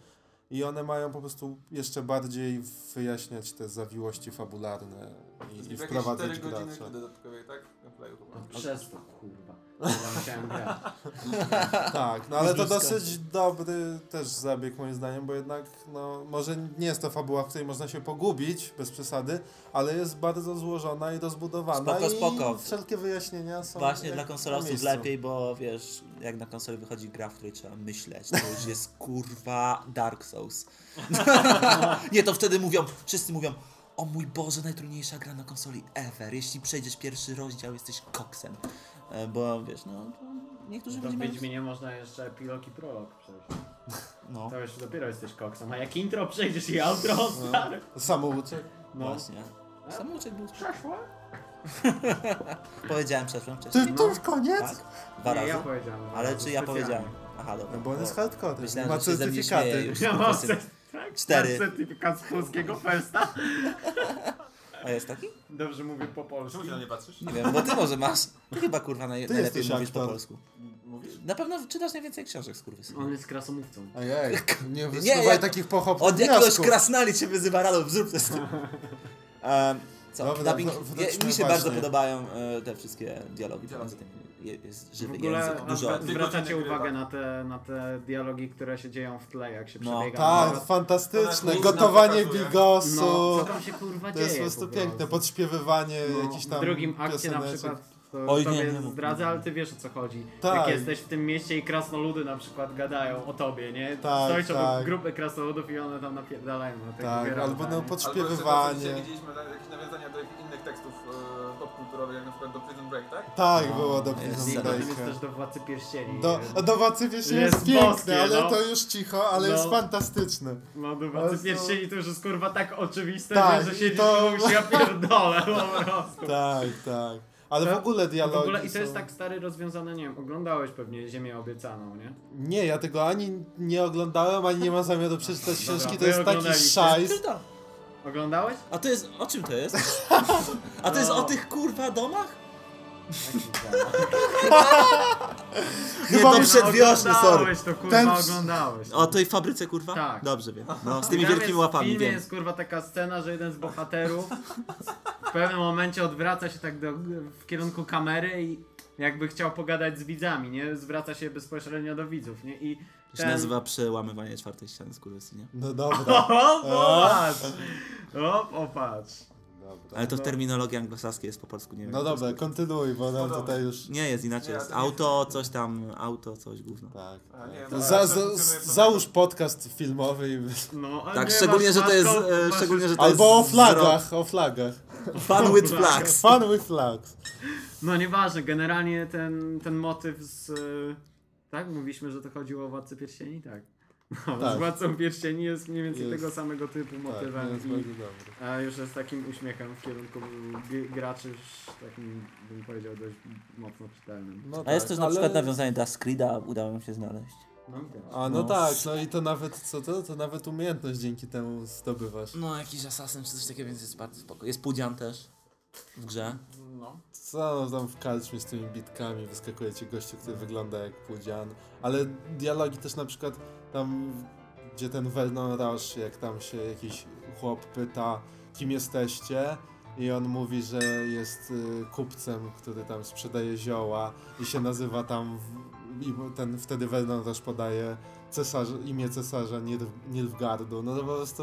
I one mają po prostu jeszcze bardziej wyjaśniać te zawiłości fabularne i, i wprowadzać 4 godziny gracza. dodatkowej, tak? Gameplayu chyba. No Przez to, kurwa. Tak, no ale to dosyć dobry też zabieg moim zdaniem, bo jednak, no, może nie jest to fabuła, w której można się pogubić, bez przesady, ale jest bardzo złożona i rozbudowana Spoko, i spoko. wszelkie wyjaśnienia są Właśnie dla na konsolowców lepiej, bo wiesz, jak na konsoli wychodzi gra, w której trzeba myśleć, to już jest kurwa Dark Souls. Nie, to wtedy mówią, wszyscy mówią, o mój Boże, najtrudniejsza gra na konsoli ever. Jeśli przejdziesz pierwszy rozdział, jesteś koksem. E, Bo wiesz, no, to niektórzy To ludzie w mają... Wiedźminie można jeszcze epilog i prolog przejść. No, To już dopiero jesteś koksem. A jak intro przejdziesz i outro, stary. Samouczek. No. właśnie. Samouczek był... Przeszło? Powiedziałem przeszłem wcześniej. To, to już koniec? Tak? Dwa Nie, razy? ja powiedziałem. Ale razy czy ja powiedziałem? Aha, dobra. No bo on jest hardcore, Myślałem, ma że się ze mnie śmieje certyfikaty. już. Ja mam tak? Certyfikat z polskiego Firsta. A jest taki? Dobrze mówię po polsku. Czemu się na nie patrzysz? Nie wiem, bo ty może masz. Ty chyba kurwa naj, najlepiej jesteś mówisz po aktor. polsku. Mówisz? Na pewno czytasz najwięcej książek z kurwy. On jest krasomówcą. Ojej, nie wysuwaj ja- takich pochopnych Od jakiegoś wniosków. krasnali cię wyzywa Radolf, zrób to z tym. Um, co, Dobra, dubbing, wr- je, wróćmy mi się właśnie. bardzo podobają e, te wszystkie dialogi. Dialogi. pomiędzy. Jest W żywy ogóle język, dużo. zwracacie uwagę na te, na te dialogi, które się dzieją w tle, jak się No, przebiega. Tak, No, fantastyczne. Gotowanie bigosu. no, co tam się kurwa To dzieje jest po prostu piękne, podśpiewywanie No, jakichś tam W drugim akcie na przykład, to Oj, tobie nie, nie mów. zdradzę, ale ty wiesz o co chodzi. Tak. Jak jesteś w tym mieście i krasnoludy na przykład gadają o tobie, nie? Tak, Stoisz obok tak. grupy krasnoludów i one tam napierdalają na tego Tak, Geralta, albo no nie? Albo podśpiewywanie. dzisiaj widzieliśmy na- jakieś nawiązania do innych tekstów e, popkulturowych, jak na przykład do Prison Break, tak? Tak, No, było do Prison I potem jest też do Władcy Pierścieni. Do, nie? do Władcy Pierścieni Jest jest piękne, boskie, ale no. to już cicho, ale No. jest fantastyczne. No do Ale Władcy to- Pierścieni to już jest kurwa tak oczywiste, Tak, że siedzisz to- mówisz ja pierdolę po prostu. Tak, tak. Ale w To- ogóle dialogi W ogóle i to jest są- tak stary rozwiązane, nie wiem, oglądałeś pewnie Ziemię Obiecaną, nie? Nie, ja tego ani nie oglądałem, ani nie mam zamiaru przeczytać książki, to jest taki szajs. Oglądałeś? A to jest, o czym to jest? A to jest No. o tych kurwa domach? Chyba to przedwiośny, sorry. Oglądałeś to kurwa, Ten- oglądałeś. O tej fabryce kurwa? Tak. Dobrze wiem. No, z tymi Tam wielkimi jest, łapami, W filmie wiem. jest kurwa taka scena, że jeden z bohaterów w pewnym momencie odwraca się tak do, w kierunku kamery i jakby chciał pogadać z widzami, nie? Zwraca się bezpośrednio do widzów, nie? I To się ten... nazywa przełamywanie czwartej ściany z nie? No dobra. O, popatrz! O, popatrz! Dobra. Ale to w No. terminologii anglosaskiej jest po polsku, nie wiem. No dobra, kontynuuj, bo nam No tutaj już... Nie, jest inaczej. Nie, Jest auto, coś tam, auto, coś gówno. Tak. A, nie, no, za, za, załóż podcast filmowy i... No, Tak, nie, szczególnie, masz- że to masz jest, ko- e, masz szczególnie, że to Albo o jest flagach, o flagach. Fun with flags. Fun with flags. No nieważne, generalnie ten, ten motyw z... y, Tak? Mówiliśmy, że to chodziło o Władcę Pierścieni? Tak. No, Tak. Z Władcą Pierścieni jest mniej więcej Jest. tego samego typu Tak, motywem. to jest i, bardzo dobry. a już jest takim uśmiechem w kierunku graczy, już takim bym powiedział dość mocno czytelnym. No A jest tak, też na ale- przykład nawiązanie do Ascrida, udało mi się znaleźć. No. A no, No. tak, no i to nawet, co to? To nawet umiejętność dzięki temu zdobywasz. No, jakiś asasyn czy coś takiego, więc jest bardzo spoko. Jest Pudzian też w grze. No. Co no, tam w karczmie z tymi bitkami wyskakuje ci gościu, który wygląda jak Pudzian. Ale dialogi też na przykład tam, gdzie ten Vernon Roche, jak tam się jakiś chłop pyta, kim jesteście, i on mówi, że jest y, kupcem, który tam sprzedaje zioła i się nazywa tam, i ten wtedy Vernon Roche podaje cesarz, imię cesarza Nilf- Nilfgaardu. No to po prostu...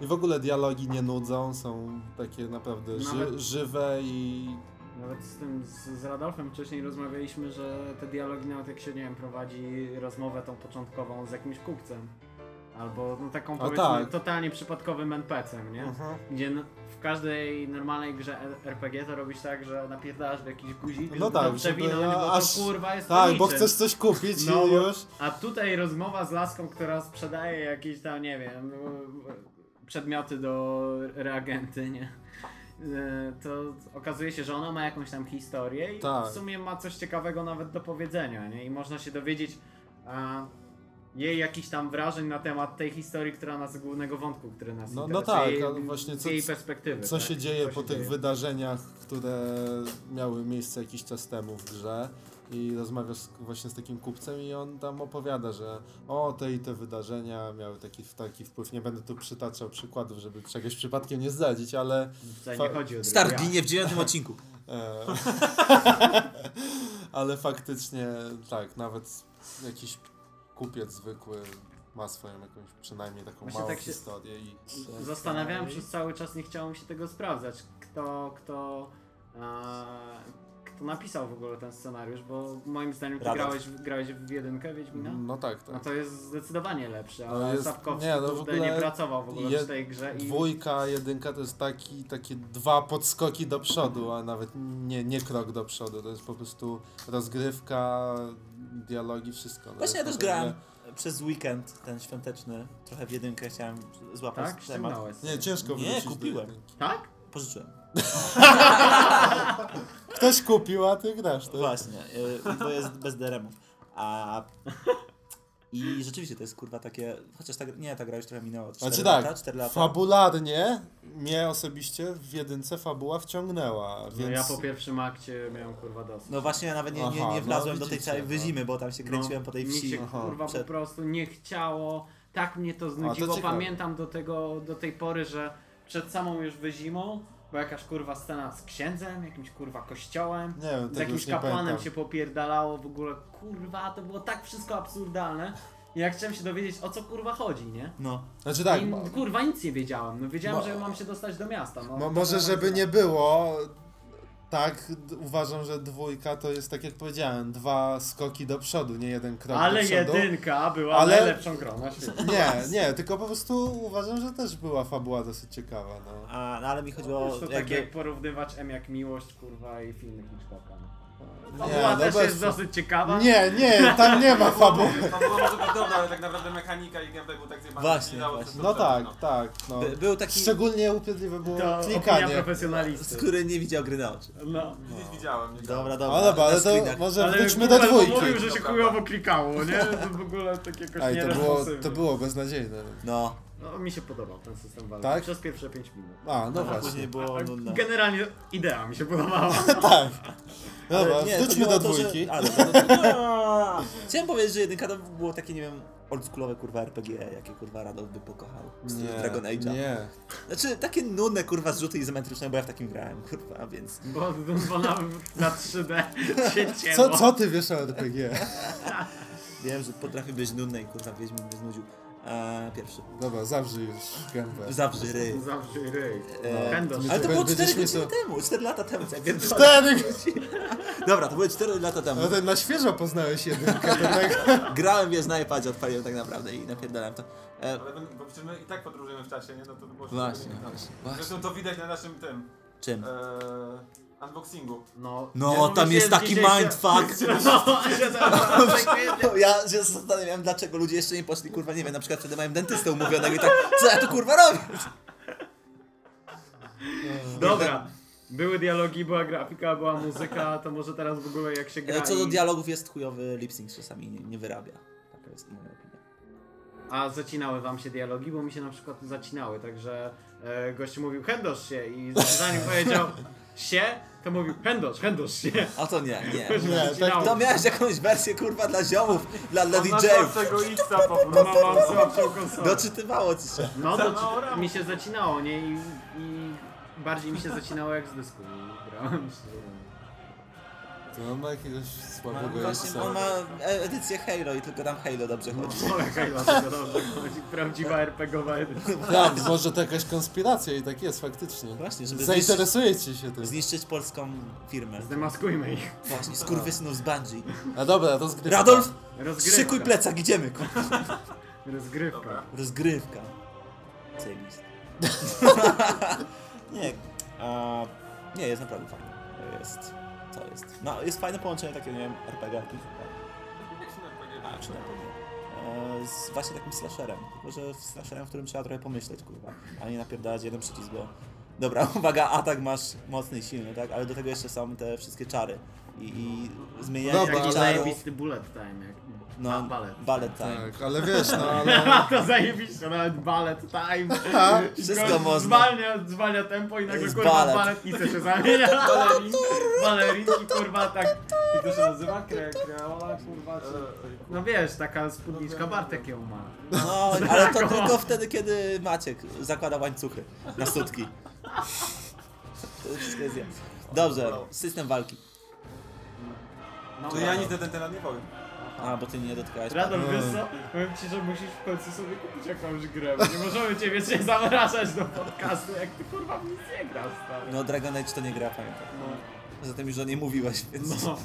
I w ogóle dialogi nie nudzą, są takie naprawdę ży, Nawet- żywe i Nawet z tym, z, z Radolfem wcześniej rozmawialiśmy, że te dialogi, nawet jak się, nie wiem, prowadzi rozmowę tą początkową z jakimś kupcem, albo no taką powiedzmy tak. totalnie przypadkowym NPC-em, nie? Gdzie n- w każdej normalnej grze RPG to robisz tak, że napierdalasz w jakiś guzik, No żeby tak, to żeby przewinąć, bo aż- to kurwa jest Tak, bo niczym. chcesz coś kupić No, i bo- już. A tutaj rozmowa z laską, która sprzedaje jakieś tam, nie wiem, przedmioty do reagenty, nie? E, To okazuje się, że ona ma jakąś tam historię i Tak. w sumie ma coś ciekawego nawet do powiedzenia, nie? I można się dowiedzieć a, jej jakichś tam wrażeń na temat tej historii, która nas, głównego wątku, który nas No- no tak, jej- właśnie co- jej perspektywy. Co tak? się dzieje Co po się tych dzieje. wydarzeniach, które miały miejsce jakiś czas temu w grze i rozmawiasz z- właśnie z takim kupcem i on tam opowiada, że o te i te wydarzenia miały taki, taki wpływ. Nie będę tu przytaczał przykładów, żeby czegoś przypadkiem nie zdradzić, ale Tutaj Fa- nie chodzi o Start ginie w dziewiątym odcinku. E, ale faktycznie tak, nawet jakiś kupiec zwykły ma swoją jakąś przynajmniej taką Właśnie małą tak się- historię i Zastanawiałem się przez cały czas, nie chciało mi się tego sprawdzać. Kto, kto, e, kto napisał w ogóle ten scenariusz, bo moim zdaniem ty grałeś, w- grałeś w jedynkę Wiedźmina? no tak, tak. No to jest zdecydowanie lepsze, ale jest- Sapkowski nie, no w ogóle nie pracował w ogóle je- przy tej grze i Dwójka, jedynka to jest taki, takie dwa podskoki do przodu, a nawet nie, nie krok do przodu. To jest po prostu rozgrywka, dialogi, wszystko. No Właśnie ja jest też naprawdę- grałem przez weekend, ten świąteczny, trochę w jedynkę chciałem złapać tak? temat. Ściągnąłeś. Nie, ciężko Nie, wrócić do kupiłem. jedynki. Tak? Pożyczyłem. Ktoś kupił, a ty grasz. To Właśnie, y, bo jest bez DRM-ów. A... I rzeczywiście to jest kurwa takie, chociaż ta, nie, ta gra już trochę minęła, 4 Znaczy lata, tak, 4 lata. fabularnie mnie osobiście w jedynce fabuła wciągnęła, No więc... ja po pierwszym akcie miałem kurwa dosyć. No właśnie ja nawet nie, nie, Aha, nie no wlazłem do tej widzicie, całej no. wyzimy, bo tam się kręciłem po tej mi wsi. się Aha. kurwa Przed- po prostu nie chciało, tak mnie to to znudziło. ciekawe. Pamiętam do tego, do tej pory, że przed samą już wyzimą była jakaś kurwa scena z księdzem, jakimś kurwa kościołem. Nie wiem, Z jakimś kapłanem się popierdalało w ogóle, kurwa, to było tak wszystko absurdalne. I ja chciałem się dowiedzieć o co kurwa chodzi, nie? No. Znaczy tak, I kurwa nic nie wiedziałem. No wiedziałem, Mo- że mam się dostać do miasta. No, mo- To może żeby nie było, tak uważam, że dwójka to jest tak jak powiedziałem, dwa skoki do przodu, nie jeden krok Ale do przodu. jedynka była Ale- najlepszą grą na świecie. Nie, nie, tylko po prostu uważam, że też była fabuła dosyć ciekawa, no. A, no ale mi chodziło Wiesz, to o tak jakby... jak porównywać M jak miłość, kurwa, i filmy Hitchcocka. No. Nie, Fabuła no też bez jest fa- dosyć ciekawa. Nie, nie, tam nie ma fabuły. Fabuła może być dobra, ale tak naprawdę mechanika i gameplay był tak zjebany, Właśnie, nie właśnie. to No tak, tak, no. By, był taki, Szczególnie upierdliwe było To opinia klikanie. profesjonalisty. który nie widział gry na oczy. No. Gdzieś widziałem, nie Dobra, dobra. No dobra, ale to screenach. może Ale wróćmy do Google dwójki. mówił, że się chujowo klikało, nie? To w ogóle tak jakoś Ej, to było, to było beznadziejne. No, No, mi się podobał ten system walki. Tak? Przez pierwsze 5 minut. A, no a właśnie. później było nudne. Generalnie idea mi się podobała. Tak. Ale Dobra, nie, wróćmy do to, że- dwójki. A, dobra, dobra. Chciałem powiedzieć, że jedynka to było takie, nie wiem, oldschoolowe kurwa RPG, jakie kurwa Radolf by pokochał w stylu Dragon Age'a. Nie. Znaczy, takie nudne kurwa zrzuty izometryczne, bo ja w takim grałem, kurwa, więc... Bo, bo na, na 3D się cięło. Co, co ty wiesz o RPG? Wiem, że potrafi być nudne i kurwa Wiedźmin mnie znudził. Eee, pierwszy. Dobra, zawrzyj już gębę. Zawsze ryj. Zawsze ryj. Eee, Hendos. Ale to było Będziesz 4 mi godziny to- temu, 4 lata temu, ja pierdolę. Cztery! Dobra, to były 4 lata temu. No to na świeżo poznałeś jedynkę, tak... Grałem wiesz na iPadzie, odpaliłem tak naprawdę i napierdalałem to. E, Ale my- bo przecież my i tak podróżujemy w czasie, nie? No to by było Właśnie, właśnie, właśnie. Zresztą to widać na naszym tym, czym? e, unboxingu. No, No, tam jest taki mindfuck. No, Ja się zastanawiałem, dlaczego ludzie jeszcze nie poszli, kurwa, nie wiem, na przykład wtedy mają dentystę umówionego i tak, co ja tu kurwa robię? Dobra. Były dialogi, była grafika, była muzyka, to może teraz w ogóle jak się gra E, Co do dialogów jest chujowy lip sync czasami nie, nie wyrabia. Taka jest moja opinia. A zacinały wam się dialogi, bo mi się na przykład zacinały, także e, gościu mówił chędosz się i zanim powiedział się, to mówił chędosz, chędosz się. A to nie, nie. Nie, Zacinało. To miałeś jakąś wersję kurwa dla ziomów, dla, dla DJ-ów. słabszego X-a po No prostu. konsolę. Doczytywało ci się. No ci, ramu. mi się zacinało, nie? I, I bardziej mi się zacinało jak z dysku grałem. To on ma jakiegoś słabego No, Właśnie, X-a. on ma e- edycję Halo i tylko tam Halo dobrze chodzi. No Halo tego dobrze chodzi, prawdziwa RPGowa edycja. Tak, może to jakaś konspiracja i tak jest faktycznie. Właśnie, żeby Zainteresujecie się tym. zniszczyć polską firmę. Zdemaskujmy ich. Właśnie, skurwysynów z Bungie. A dobra, to zgrywa. Radolf, Rozgrywka. szykuj plecak, idziemy. kurwa. Rozgrywka. Dobra. Rozgrywka. Zajebiste. nie, a, nie, jest naprawdę fajnie. Jest, co jest? No, jest fajne połączenie takie, nie wiem, RPG, jakieś, action RPG. E, z właśnie takim slasherem. Tylko, że slasherem, w którym trzeba trochę pomyśleć, kurwa. A nie napierdalać jeden przycisk, bo... Dobra, uwaga, atak masz mocny i silny, tak? Ale do tego jeszcze są te wszystkie czary. I, i zmienianie Dobra, ale- czarów... zajebisty bullet time. Jak... No, A, balet. Time. Tak, ale wiesz, no ale... to zajebiście, no, nawet balet time. Wszystko można. Zwalnia, zwalnia tempo i nagle Jest kurwa balet. balet. baletnice się zamienia. Balerinki kurwa tak. Jak to się nazywa? Kre, kreola, kurwa, czy... No wiesz, taka spódniczka Bartek ją ma. No, ale to tylko wtedy, kiedy Maciek zakłada łańcuchy na sutki. To wszystko jest. Dobrze, system walki. No, To ja nic na ten temat nie powiem. A, bo ty nie dotykałeś. Radol, No. wiesz co? Powiem ci, że musisz w końcu sobie kupić jakąś grę, bo nie możemy cię wiecznie zamrażać do podcastu, jak ty kurwa w nic nie grasz, stary. No Dragon Age to nie gra, pamiętam. No, Zatem już o niej mówiłeś, więc... no,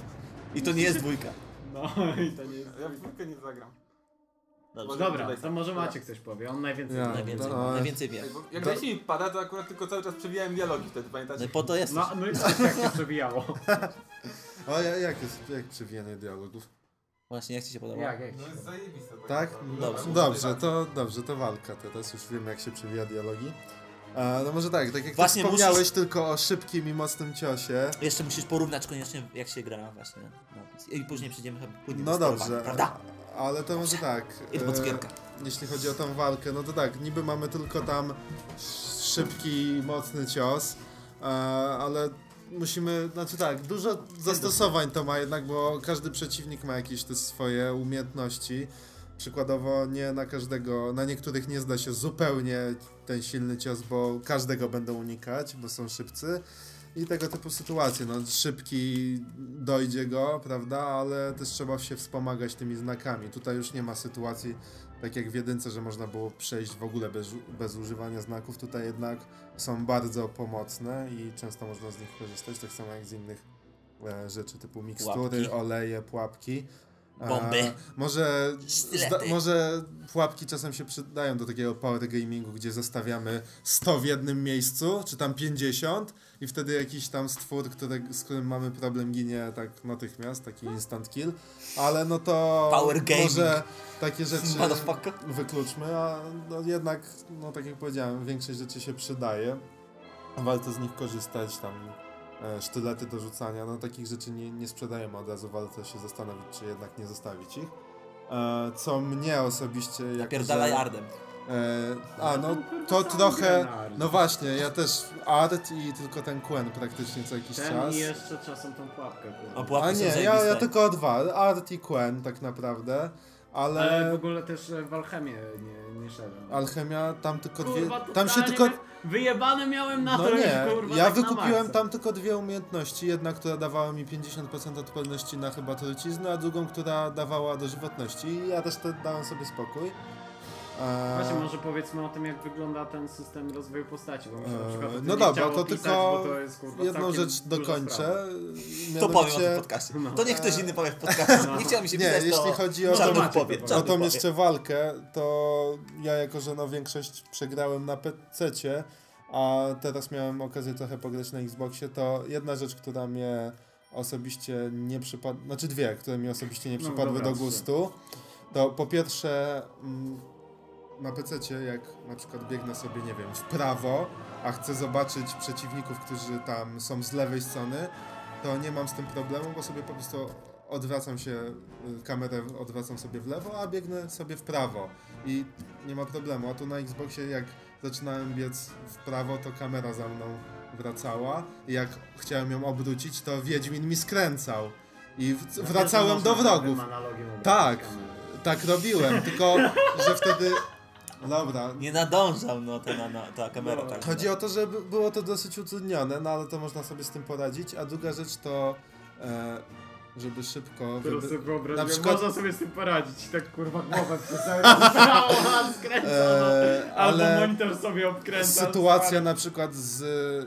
I to nie jest dwójka. no i to nie jest... Ja w dwójkę nie zagram. Dobrze. Dobra, to może Maciek coś powie, on najwięcej Ja. wie. Najwięcej, No, najwięcej wiem. Ej, bo Jak To- mi pada, to akurat tylko cały czas przewijałem dialogi wtedy, No pamiętacie? po to jesteś. No, no i tak się przebijało. O, ja- jak jest, jak przewijanie dialogów? Właśnie, jak ci się podoba? Jak, jak? No jest zajebiste. Tak? Dobrze. Dobrze, to dobrze, to walka teraz, już wiemy jak się przewija dialogi. E, no może tak, tak jak Właśnie ty wspomniałeś musisz- tylko o szybkim i mocnym ciosie. Jeszcze musisz porównać koniecznie, jak się gra właśnie. No, I później przejdziemy chyba płynnie No dobrze, prawda? ale to może tak. Idę po e, cukierka. Jeśli chodzi o tą walkę, no to tak, niby mamy tylko tam szybki, mocny cios, e, ale musimy, znaczy tak, dużo zastosowań to ma jednak, bo każdy przeciwnik ma jakieś te swoje umiejętności. Przykładowo nie na każdego, na niektórych nie zda się zupełnie ten silny cios, bo każdego będą unikać, bo są szybcy. I tego typu sytuacje, no szybki dojdzie go, prawda, ale też trzeba się wspomagać tymi znakami. Tutaj już nie ma sytuacji, tak jak w jedynce, że można było przejść w ogóle bez, bez używania znaków. Tutaj jednak są bardzo pomocne i często można z nich korzystać, tak samo jak z innych e, rzeczy typu mikstury, Pułapki. oleje, pułapki. Bomby. może, zda, może pułapki czasem się przydają do takiego power gamingu, gdzie zostawiamy 100 w jednym miejscu, czy tam 50 i wtedy jakiś tam stwór, który, z którym mamy problem ginie tak natychmiast, taki instant kill, ale no to Power gaming. może takie rzeczy wykluczmy, a no jednak, no tak jak powiedziałem, większość rzeczy się przydaje. Warto z nich korzystać, tam sztylety do rzucania, no takich rzeczy nie, nie sprzedajemy od razu, warto się zastanowić, czy jednak nie zostawić ich. E, co mnie osobiście... jako Napierdalaj że- Ardem. E, a, no to Sam trochę... No właśnie, ja też art i tylko ten Quen praktycznie co jakiś Ten czas. i jeszcze czasem tą pułapkę. A są nie, ja, ja tylko dwa, art i Quen tak naprawdę, ale... Ale w ogóle też e, w alchemię nie, nie szedłem. Alchemia, tam tylko dwie... Kurwa, Tam się tylko... wy- Wyjebane miałem na No to nie, kurwa, ja tak wykupiłem tam tylko dwie umiejętności. Jedna, która dawała mi 50% odporności na chyba truciznę, a drugą, która dawała dożywotności. I ja też te dałem sobie spokój. Eee, Właśnie może powiedzmy o tym, jak wygląda ten system rozwoju postaci, bo mi się na przykład o tym no nie dobra, to pisać, tylko bo to jest, kurwa, jedną rzecz dokończę. To powiem o tym podcaście. No. To niech ktoś inny powie w podcaście. No. Nie chciałem mi się Nie, pisać, jeśli to chodzi o Maciek powie. to O tą jeszcze walkę, to ja jako, że no większość przegrałem na PC-cie, a teraz miałem okazję trochę pograć na Xboxie, to jedna rzecz, która mnie osobiście nie przypadła, znaczy dwie, które mi osobiście nie No, przypadły dobra, do gustu, to po pierwsze mm, na PC-cie, jak na przykład biegnę sobie, nie wiem, w prawo, a chcę zobaczyć przeciwników, którzy tam są z lewej strony, to nie mam z tym problemu, bo sobie po prostu odwracam się, y, kamerę odwracam sobie w lewo, a biegnę sobie w prawo i nie ma problemu. A tu na Xboxie jak zaczynałem biec w prawo, to kamera za mną wracała i jak chciałem ją obrócić, to Wiedźmin mi skręcał i w- wracałem do wrogów. Tak. Tak robiłem, tylko że wtedy... Dobra, Nie nadążał no, ta, na, na, ta kamera. No. tak. Chodzi o to, że by- było to dosyć utrudnione, no ale to można sobie z tym poradzić. A druga rzecz to, e, żeby szybko. Teraz Wyby... sobie przykład- można sobie z tym poradzić, tak kurwa głowę przez cały E, no. Albo ale monitor sobie obkręca. sytuacja na przykład z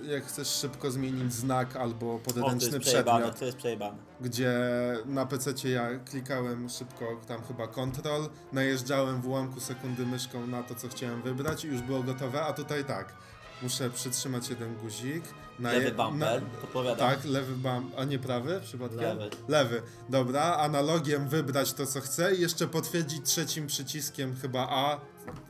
jak chcesz szybko zmienić znak albo O, to podręczny jest przejebane, przedmiot, to jest przejebane. gdzie na PC ja klikałem szybko tam chyba kontrol, najeżdżałem w ułamku sekundy myszką na to, co chciałem wybrać i już było gotowe, a tutaj tak. Muszę przytrzymać jeden guzik. naje- Lewy bumper, podpowiadam. Tak, lewy bump, a nie prawy przypadkiem? Lewy. Lewy. Dobra, analogiem wybrać to, co chcę i jeszcze potwierdzić trzecim przyciskiem chyba A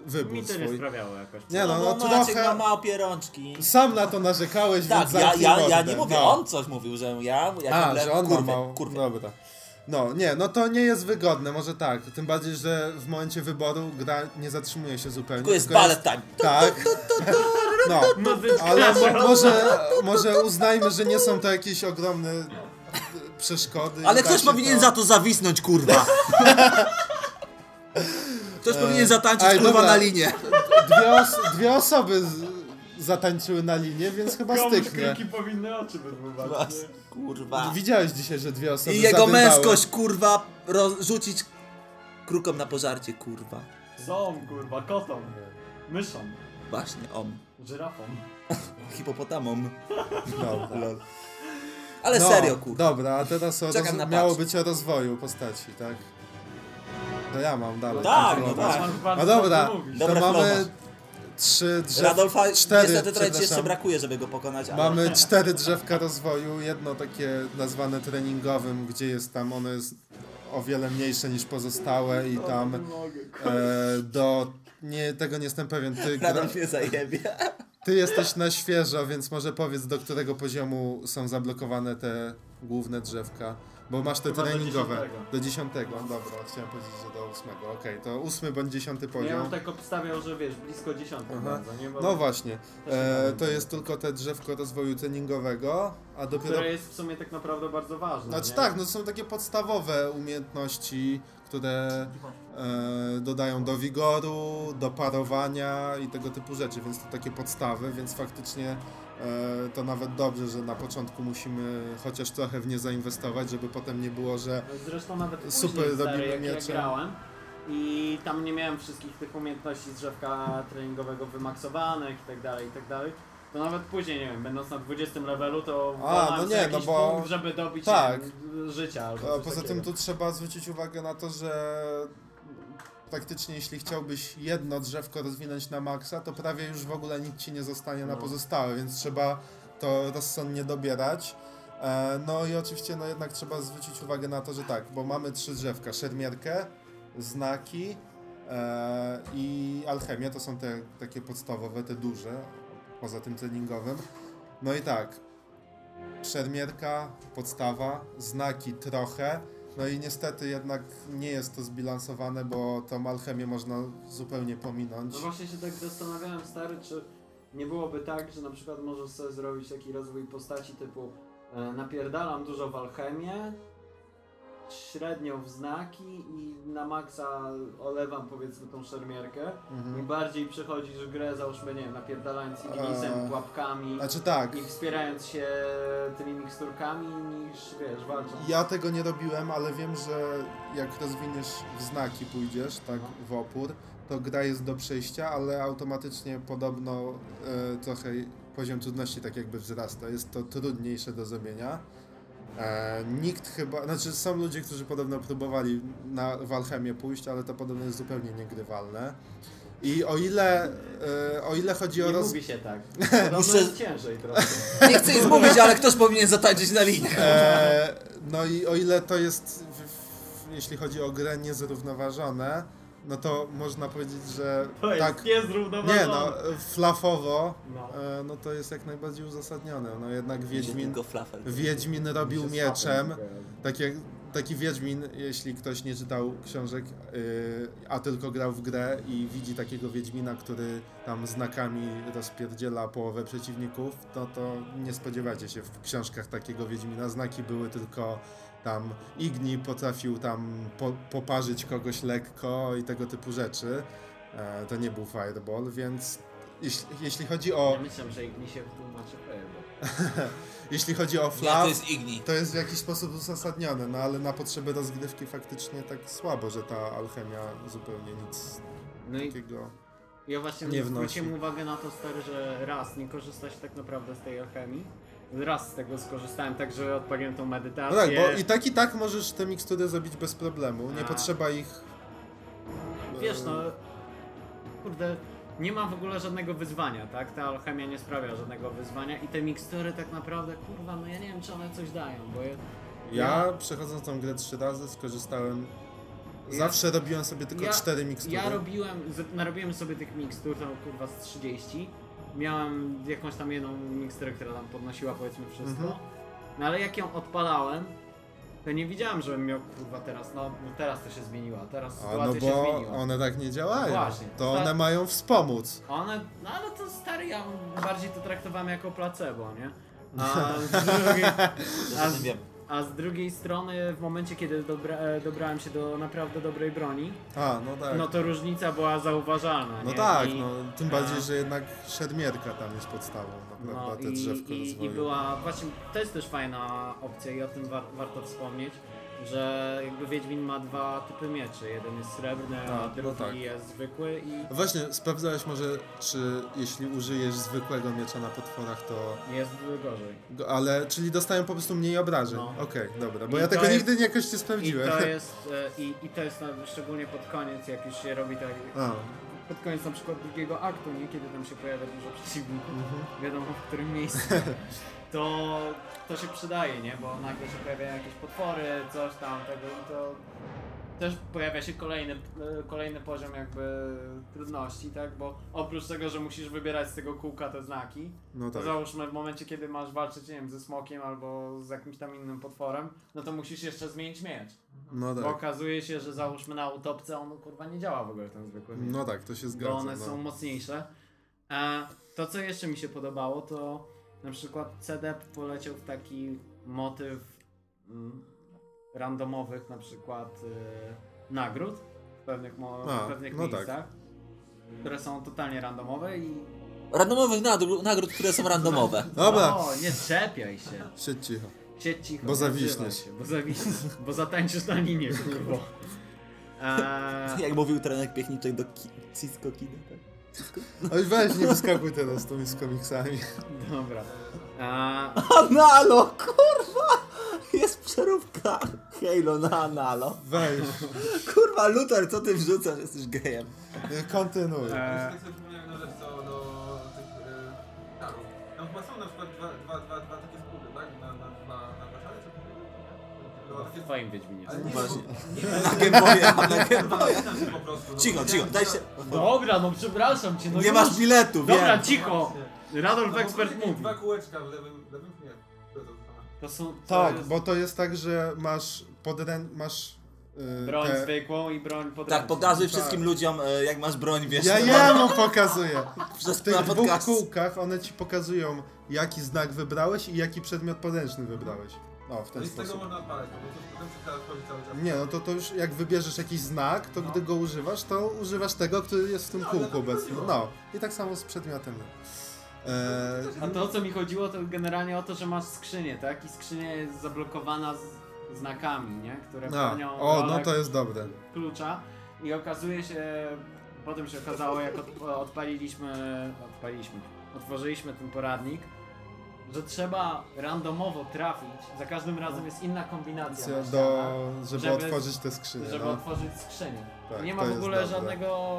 wybór Mi to nie swój. sprawiało jakoś. Nie no, no bo Maciek trochę- ma małe rączki. Sam na to narzekałeś, Tak, więc ja, ja, ja nie mówię, no. on coś mówił, że ja, jak A, że on kurwę, ma mało. kurwę. Dobra. No, nie, no to nie jest wygodne, może tak. Tym bardziej, że w momencie wyboru gra nie zatrzymuje się zupełnie. Tylko jest tylko ballet time. Tak. No, ale może, może uznajmy, że nie są to jakieś ogromne e, przeszkody. Ale da ktoś powinien to... za to zawisnąć, kurwa. Ktoś powinien zatańczyć, Ej, kurwa, dobra. na linie. Dwie, os dwie osoby zatańczyły na linię, więc chyba Komuś styknie. kriki powinny oczy. Was, kurwa. Widziałeś dzisiaj, że dwie osoby I jego zadymały. męskość, kurwa, rozrzucić krukom na pożarcie, kurwa. Są, kurwa, kotą, myszą, Właśnie, on. żyrafą. Hipopotamom. Dobra. Lol. Ale No, serio, kurwa. Dobra, a teraz o Czekam roz... na miało być o rozwoju postaci, tak? To ja mam dalej. Tak, no tak. No dobra, to Dobra, mamy. Trzy drzew... Radolfa cztery, niestety trochę ci jeszcze brakuje, żeby go pokonać, ale... Mamy cztery drzewka rozwoju, jedno takie nazwane treningowym, gdzie jest tam, ono jest o wiele mniejsze niż pozostałe i tam e, do... Nie, tego nie jestem pewien. Ty, Radolf mnie zajebie. ty jesteś na świeżo, więc może powiedz, do którego poziomu są zablokowane te główne drzewka. Bo masz te Chyba do treningowe. dziesiątego. Do dziesiątego. Dobra, chciałem powiedzieć, że do ósmego. Okej, to ósmy bądź dziesiąty Ja poziom. bym tak obstawiał, że wiesz, blisko dziesiątej Aha. bardzo, nie? Bo No właśnie. Też nie E, to jest tylko te drzewko rozwoju treningowego, a dopiero Które jest w sumie tak naprawdę bardzo ważne. Znaczy nie? tak, no to są takie podstawowe umiejętności, które e, dodają do wigoru, do parowania i tego typu rzeczy, więc to takie podstawy, więc faktycznie to nawet dobrze, że na początku musimy chociaż trochę w nie zainwestować, żeby potem nie było, że Zresztą nawet Super, później, stary, robimy jak ja grałem i tam nie miałem wszystkich tych umiejętności z drzewka treningowego wymaksowanych i tak dalej, i tak dalej. To nawet później, nie wiem, będąc na 20 levelu, to A, no nie, no jakiś bo- punkt, żeby dobić tak. życia albo poza tym takiego. tu trzeba zwrócić uwagę na to, że praktycznie jeśli chciałbyś jedno drzewko rozwinąć na maksa, to prawie już w ogóle nic ci nie zostanie na No. pozostałe, więc trzeba to rozsądnie dobierać. E, No i oczywiście no jednak trzeba zwrócić uwagę na to, że tak, bo mamy trzy drzewka, szermierkę, znaki e, i alchemię, to są te takie podstawowe, te duże, poza tym treningowym. No i tak, szermierka, podstawa, znaki trochę, no i niestety jednak nie jest to zbilansowane, bo tą alchemię można zupełnie pominąć. No właśnie się tak zastanawiałem, stary, czy nie byłoby tak, że na przykład możesz sobie zrobić taki rozwój postaci typu e, napierdalam dużo w alchemię, średnio w znaki i na maksa olewam powiedzmy tą szermierkę Mhm. i bardziej przechodzisz grę, załóżmy, nie wiem, napierdalając Eee, pułapkami Znaczy tak, i wspierając się tymi miksturkami niż, wiesz, walcząc. ja tego nie robiłem, ale wiem, że jak rozwiniesz w znaki pójdziesz, tak, w opór, to gra jest do przejścia, ale automatycznie podobno e, trochę poziom trudności tak jakby wzrasta. Jest to trudniejsze do zrobienia. E, nikt chyba, znaczy są ludzie, którzy podobno próbowali na w alchemię pójść, ale to podobno jest zupełnie niegrywalne. I o ile, e, o ile chodzi o Nie roz... mówi się tak. Podobno Muszę- jest ciężej trochę. Nie chcę nic mówić, ale ktoś powinien zatańczyć na linię. E, no i o ile to jest, w, w, jeśli chodzi o grę, niezrównoważone, no to można powiedzieć, że To jest tak, niezrównoważone. nie no, flafowo, No. e, no to jest jak najbardziej uzasadnione. No jednak Wiedźmin. Wiedźmin, robił mieczem, tak jak, taki Wiedźmin, jeśli ktoś nie czytał książek, y, a tylko grał w grę i widzi takiego Wiedźmina, który tam znakami rozpierdziela połowę przeciwników, no to nie spodziewacie się w książkach takiego Wiedźmina. Znaki były tylko tam Igni potrafił tam po, poparzyć kogoś lekko i tego typu rzeczy. E, to nie był Fireball, więc jeśli, jeśli chodzi o Ja myślę, że Igni się tłumaczy Fireball. jeśli chodzi o Nie, flaw, to jest Igni. to jest w jakiś sposób uzasadnione, no ale na potrzeby rozgrywki faktycznie tak słabo, że ta alchemia zupełnie nic No i takiego. ja właśnie nie zwróciłem uwagę na to, stary, że raz nie korzystać tak naprawdę z tej alchemii. Raz z tego skorzystałem, tak że odpaliłem tą No medytację. tak, bo i tak i tak możesz te mikstury zrobić bez problemu, nie A. potrzeba ich... Wiesz, e, no... Kurde, nie ma w ogóle żadnego wyzwania, tak? Ta alchemia nie sprawia żadnego wyzwania i te mikstury tak naprawdę, kurwa, no ja nie wiem, czy one coś dają, bo... Ja, Ja przechodząc tą grę trzy razy skorzystałem... Zawsze robiłem sobie tylko ja- cztery mikstury. Ja robiłem, narobiłem sobie tych mikstur, tam kurwa z 30. Miałem jakąś tam jedną miksturę, która tam podnosiła powiedzmy wszystko. Mhm. No ale jak ją odpalałem, to nie widziałem, żebym miał kurwa teraz, no teraz to się zmieniła, teraz A, no sytuacja się bo zmieniła. one tak nie działają. Właśnie. To one mają wspomóc. One, no ale to stary, ja bardziej to traktowałem jako placebo, nie? A z drugiej, a z, wiem. A z drugiej strony w momencie, kiedy dobra, e, dobrałem się do naprawdę dobrej broni, A, no tak. no to różnica była zauważalna. No nie? tak, I, no tym bardziej, a- że jednak szermierka tam jest podstawą, no, No te i, drzewko i, rozwoju. i była, właśnie to jest też fajna opcja i o tym war, warto wspomnieć, że jakby Wiedźmin ma dwa typy mieczy. Jeden jest srebrny, a Tak, no drugi tak. jest zwykły i Właśnie, sprawdzałeś może, czy jeśli użyjesz zwykłego miecza na potworach, to... jest gorzej. Go, ale, czyli dostają po prostu mniej obrażeń. No. Okej, dobra, bo I ja tego jest- nigdy jakoś nie I sprawdziłem. to jest, e, i, i to jest na, szczególnie pod koniec, jak już się robi tak, A, pod koniec na przykład drugiego aktu, nie? Kiedy tam się pojawia dużo przeciwników, mhm. wiadomo w którym miejscu, to to się przydaje, nie? Bo nagle się pojawiają jakieś potwory, coś tam, tego i to też pojawia się kolejny, e, kolejny poziom jakby trudności, tak? Bo oprócz tego, że musisz wybierać z tego kółka te znaki, no to tak. załóżmy w momencie, kiedy masz walczyć, nie wiem, ze smokiem albo z jakimś tam innym potworem, no to musisz jeszcze zmienić miecz. No Bo tak. okazuje się, że załóżmy na utopce on kurwa nie działa w ogóle ten zwykły miecz. No tak, to się bo zgadza. one no. są mocniejsze. A to co jeszcze mi się podobało to na przykład CDEP poleciał w taki motyw mm, randomowych na przykład y, nagród w pewnych, mo- A, w pewnych no tak. miejscach, które są totalnie randomowe i Randomowych nagród, nagród które są randomowe. Dobra, o, nie czepiaj się. siedź cicho. Siedź cicho. Bo nie zawiśniesz. Się, bo zawiśniesz, bo zatańczysz na linie, kurwa. Eee, Jak mówił trener Piechniczek do ki- Cisco Kida, tak? Oj weź, nie wyskakuj teraz z tymi z komiksami. dobra. Eee, Analo, kurwa! Jest przeróbka Halo na Analo. Weź, Kurwa, Luther, co ty wrzucasz? Jesteś gejem. kontynuuj. eee, Tak sobie przypomniałem jedną rzecz co do tych e, tarów. Tam chyba są na przykład dwa, dwa, dwa, dwa w takie... twoim Wiedźminie. Ale nie, Właśnie. nie, Na Game Boya, na Game Boya. No. Cicho, cicho, daj się. Dobra, no przepraszam cię, no Nie już. masz biletu, Dobra, wiem. cicho. Radolf No, były mówi. Dwa kółeczka w lewym, lewym nie. To są... To Tak, jest bo to jest tak, że masz podrę... masz... Yy, broń te- zwykłą i broń podręczną. Tak, pokazuj wszystkim ludziom, e, jak masz broń, wiesz. Ja no, jemu pokazuję. Przez W tych na dwóch podcast. kółkach one ci pokazują, jaki znak wybrałeś i jaki przedmiot podręczny wybrałeś. O, w No ten i z tego sposób. można odpalać, bo to potem się trzeba wchodzić cały czas. Nie, no to, to już jak wybierzesz jakiś znak, to No. gdy go używasz, to używasz tego, który jest w tym No, kółku to obecny. chodziło. No, i tak samo z przedmiotem. Eee, A to o co mi chodziło to generalnie o to, że masz skrzynię, tak? I skrzynia jest zablokowana z znakami, nie? Które a, pełnią o, no to jest dobre. klucza. I okazuje się, potem się okazało, jak od, odpaliliśmy, odpaliliśmy, otworzyliśmy ten poradnik, że trzeba randomowo trafić. Za każdym razem jest inna kombinacja na Do, ścianach, żeby, Żeby- otworzyć te skrzynie. żeby no. otworzyć skrzynię. Tak, nie ma w ogóle żadnego,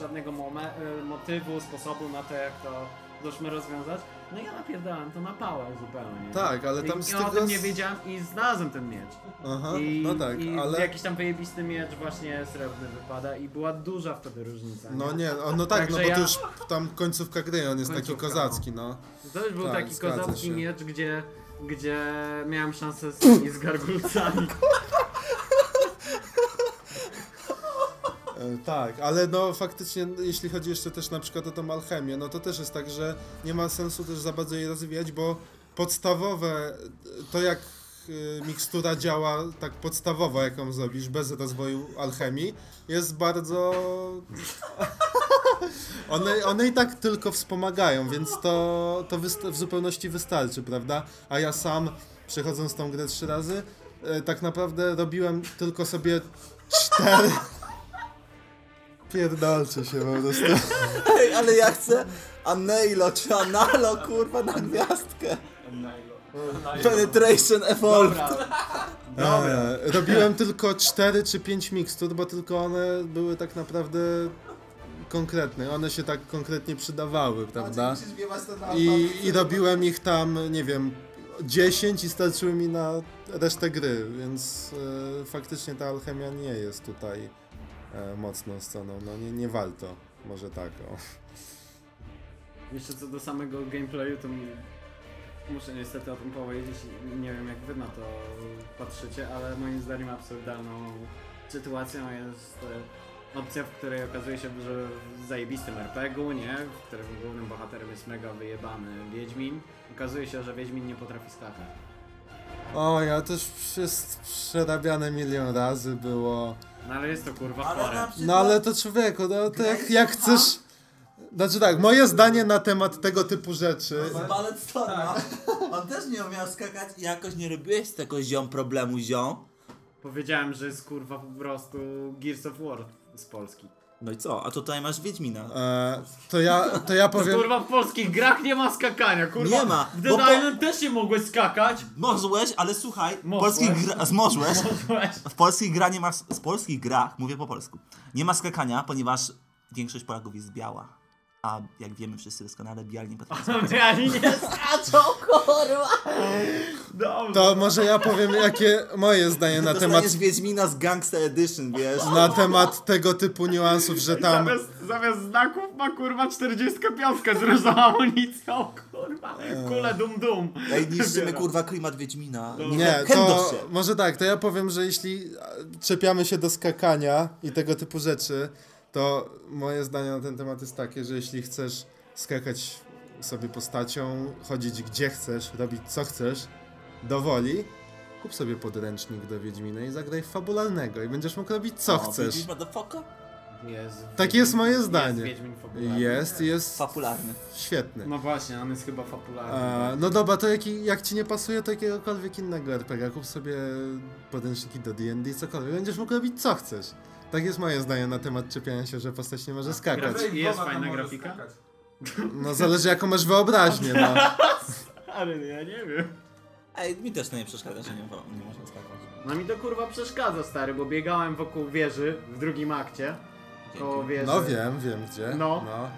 żadnego y, motywu, sposobu na to, jak to zdośmy rozwiązać. No ja napierdałem to na pałę zupełnie. Tak, ale tam I, z ja o tego... tym nie wiedziałem i znalazłem ten miecz. Aha, I, no tak, i ale... jakiś tam wyjebisty miecz właśnie srebrny wypada i była duża wtedy różnica. No nie? nie, o, no tak, no bo ja- to już tam końcówka gry, on jest taki Końcówka, kozacki, no. To już był tak, taki kozacki się. miecz, gdzie, gdzie miałem szansę z z gargulcami. E, Tak, ale no faktycznie, jeśli chodzi jeszcze też na przykład o tą alchemię, no to też jest tak, że nie ma sensu też za bardzo jej rozwijać, bo podstawowe, to jak y, mikstura działa tak podstawowo, jaką zrobisz, bez rozwoju alchemii, jest bardzo... One, one i tak tylko wspomagają, więc to, to w zupełności wystarczy, prawda? A ja sam, przechodząc tą grę trzy razy, e, tak naprawdę robiłem tylko sobie cztery... Pierdolcie się po prostu. Ej, ale ja chcę Anelo czy Analo, kurwa, na gwiazdkę. Penetration Evolved. Dobra, E, robiłem tylko 4 czy 5 mikstur, bo tylko one były tak naprawdę konkretne. One się tak konkretnie przydawały, prawda? I, I robiłem ich tam, nie wiem, 10 i starczyły mi na resztę gry, więc e, faktycznie ta alchemia nie jest tutaj mocną stroną. No nie, nie warto. Może tak, o. Jeszcze co do samego gameplayu, to muszę niestety o tym powiedzieć. Nie wiem jak wy na to patrzycie, ale moim zdaniem absurdalną sytuacją jest e, opcja, w której okazuje się, że w zajebistym RPG-u, nie? W którym głównym bohaterem jest mega wyjebany Wiedźmin. Okazuje się, że Wiedźmin nie potrafi skakać. O, ja też jest przerabiane milion razy było. No ale jest to kurwa Ale chore. na przykład... No ale to człowieku, no to jak, jak chcesz... Znaczy tak, moje zdanie na temat tego typu rzeczy... Z Ballet Storma. On też nie umiał skakać i jakoś nie robiłeś z tego ziom problemu ziom. Powiedziałem, że jest kurwa po prostu Gears of War z Polski. No i co? A tutaj masz Wiedźmina. E, to ja, to ja powiem... Kurwa w polskich grach nie ma skakania, kurwa. Nie ma, W bo Dead po- Island też nie mogłeś skakać. Możłeś, ale słuchaj, polskich gra... Zmożłeś. Mogłeś. W polskich gra nie ma... Z polskich grach, mówię po polsku, nie ma skakania, ponieważ większość Polaków jest biała. A jak wiemy wszyscy doskonale, biali nie potrafią Ani nie skaczą, kurwa. Dobrze. To może ja powiem, jakie moje zdanie na temat, Dostaniesz Wiedźmina z Gangsta Edition, wiesz? na temat tego typu niuansów, że tam... Zamiast, zamiast znaków ma kurwa 45 z różną amunicją, kurwa. Kule dum dum. Ej, niszczymy kurwa klimat Wiedźmina. Nie, Chędow to może tak, to ja powiem, że jeśli czepiamy się do skakania i tego typu rzeczy, to moje zdanie na ten temat jest takie, że jeśli chcesz skakać sobie postacią, chodzić gdzie chcesz, robić co chcesz, do woli, kup sobie podręcznik do Wiedźmina i zagraj w fabularnego i będziesz mógł robić co O, chcesz. Widzisz, motherfucker? Jest Tak Wiedźmin- jest moje jest zdanie. Wiedźmin fabularny. Jest, jest Fabularny. świetny. No właśnie, on jest chyba fabularny. A, no dobra, to jak, jak ci nie pasuje to jakiegokolwiek innego RPG, kup sobie podręczniki do D&D, cokolwiek, będziesz mógł robić co chcesz. Tak jest moje zdanie na temat czepiania się, że postać nie może skakać. Grafik- Drake jest tam fajna może grafika? skakać. No zależy jaką masz wyobraźnię, no. Ale ja nie wiem. Ej, mi też to nie przeszkadza, że nie, nie można skakać. No mi to kurwa przeszkadza stary, bo biegałem wokół wieży w drugim akcie. Koło wieży. No wiem, wiem gdzie. No. no.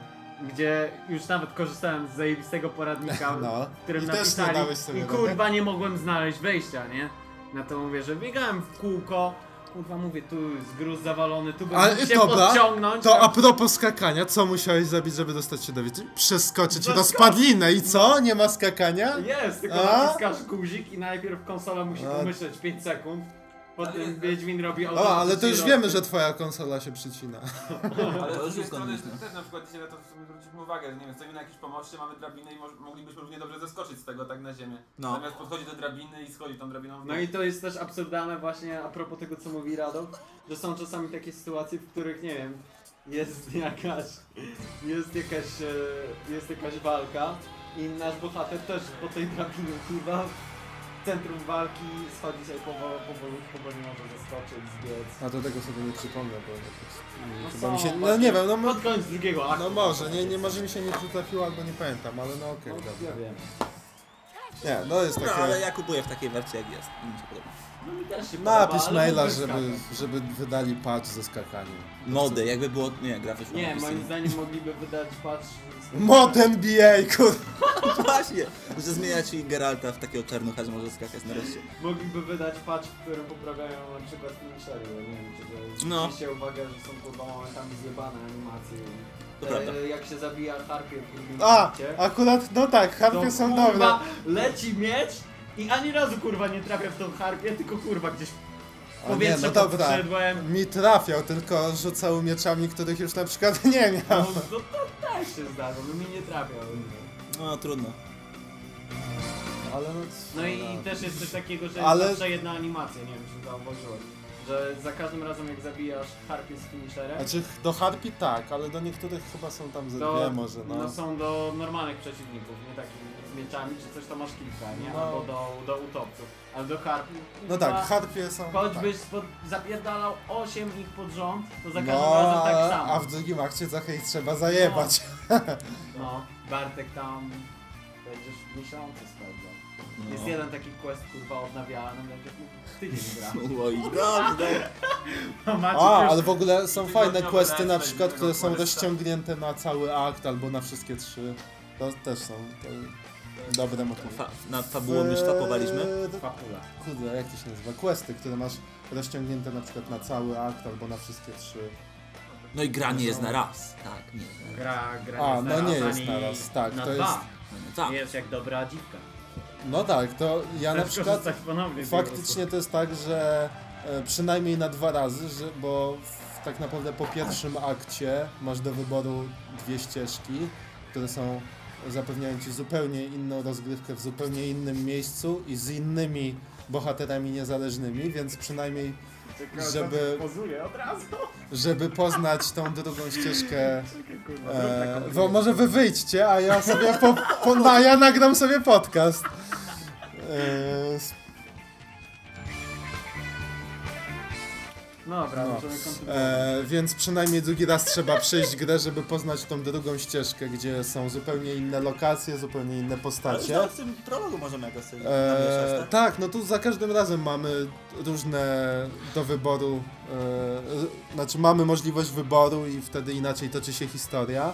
Gdzie już nawet korzystałem z zajebistego poradnika, No. w którym I też nie napisali dałeś sobie i rady? kurwa nie mogłem znaleźć wejścia, nie? Na tą wieżę. Biegałem w kółko, kurwa mówię, tu jest gruz zawalony, tu bym Ale mógł się dobra, podciągnąć. To a propos skakania, co musiałeś zrobić, żeby dostać się do wieży? Przeskoczyć Zaskocz- rozpadlinę i co? Nie ma skakania? Jest, tylko A? naciskasz guzik i najpierw konsola musi A. pomyśleć 5 sekund. Potem Wiedźmin robi O, ale to już wiemy, że twoja konsola się przycina. Ale To z już drugiej strony też na przykład dzisiaj na to sobie zwróciliśmy uwagę, że nie wiem, stoimy na jakiejś pomoście, mamy drabinę i moż- moglibyśmy równie dobrze zeskoczyć z tego tak na ziemię. No. Zamiast podchodzić do drabiny i schodzić tą drabiną w No dół. i to jest też absurdalne właśnie a propos tego, co mówi Radok, że są czasami takie sytuacje, w których, nie wiem, jest jakaś, jest jakaś, e, jest jakaś walka i nasz bohater też po tej drabinie, kurwa, w centrum walki schodzi sobie powoli, powolutku, bo nie może zaskoczyć, zbiec. A do tego sobie nie przypomnę, bo nie, No chyba są mi się... No nie wiem, no, Pod koniec drugiego aktu. no może, nie, nie, może mi się nie przytrafiło albo nie pamiętam, ale no okej, No, dobra. ja wiem. Nie, no jest No, ale takie... ja kupuję w takiej wersji jak jest. Mi się podoba. No mi też się Napisz podoba, ale maila, żeby, żeby wydali patch ze skakaniem. Mody, jakby było, nie, gra wyszła Nie, moim zdaniem mogliby wydać patch... Mod NBA, kur... Właśnie, że zmieniać i Geralta w takiego czarnucha, że może skakać nareszcie. Mogliby wydać patch, w którym poprawiają na przykład finishery, ja nie wiem, czy to No. zwróciliście uwagę, że są kurwa momentami zjebane animacje. To E. Jak się zabija harpie w drugim A, akcie, akurat, no tak, harpie są kurwa dobre. leci miecz i ani razu kurwa nie trafia w tą harpię, tylko kurwa gdzieś O nie, powietrze no dobra. podszedłem. Mi trafiał, tylko rzucał mieczami, których już na przykład nie miał. No to, to też się zdarza, no mi nie trafiał. No trudno. Ale no... No i też jest coś takiego, że Ale- jest zawsze jedna animacja, nie wiem czy zauważyłeś. Że za każdym razem jak zabijasz harpię z finisherem, Znaczy do harpi tak, ale do niektórych chyba są tam ze dwie może, no. no są do normalnych przeciwników, nie takich z mieczami czy coś to masz kilka, nie? No. Albo do, do utopców. Ale do harpi. No tak, harpie są... Choćbyś spod, zapierdalał 8 ich pod rząd, to za tak. każdym No, razem tak samo. a w drugim akcie trochę ich trzeba zajebać. No, Bartek tam będziesz miesiące spędzał. No. Jest jeden taki quest kurwa odnawialny, będziesz mógł tydzień grać. Oj, dobrze. No, A, ale w ogóle są fajne questy na przykład, które są rozciągnięte na cały akt albo na wszystkie trzy. To też są to dobre motywy. Fa nad fabułą już tapowaliśmy. Eee, Fapula. Kurde, jak to się nazywa? Questy, które masz rozciągnięte na przykład na cały akt albo na wszystkie trzy. No i gra nie jest na raz. Tak, nie jest na raz. Gra, gra A, jest no na nie raz, jest ani na raz, tak, na to dwa. jest- No, no, tak. Jest jak dobra dziwka. No tak, to ja na Chcesz przykład korzystać ponownie z faktycznie to jest tak, że e, przynajmniej na dwa razy, że, bo w, tak naprawdę po pierwszym akcie masz do wyboru dwie ścieżki, które są zapewniają ci zupełnie inną rozgrywkę w zupełnie innym miejscu i z innymi bohaterami niezależnymi, więc przynajmniej Żeby- żeby poznać tą drugą ścieżkę. Kurwa, E, bo może wy wyjdźcie, a ja sobie po, po, a ja nagram sobie podcast. E, No dobra, No. możemy kontynuować. e, więc przynajmniej drugi raz trzeba przejść grę, żeby poznać tą drugą ścieżkę, gdzie są zupełnie inne lokacje, zupełnie inne Ale postacie. nawet w tym prologu możemy jakoś sobie E, namieszać, tak? tak, no tu za każdym razem mamy różne do wyboru, e, znaczy mamy możliwość wyboru i wtedy inaczej toczy się historia,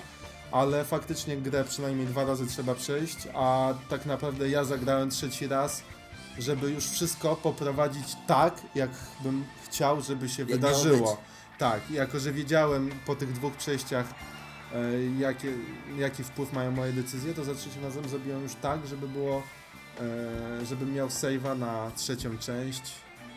ale faktycznie grę przynajmniej dwa razy trzeba przejść, a tak naprawdę ja zagrałem trzeci raz, żeby już wszystko poprowadzić tak, jak bym chciał, żeby się Jak wydarzyło. Tak, jako że wiedziałem po tych dwóch przejściach, e, jakie, jaki wpływ mają moje decyzje, to za trzecim razem zrobiłem już tak, żeby było, e, żebym miał save'a na trzecią część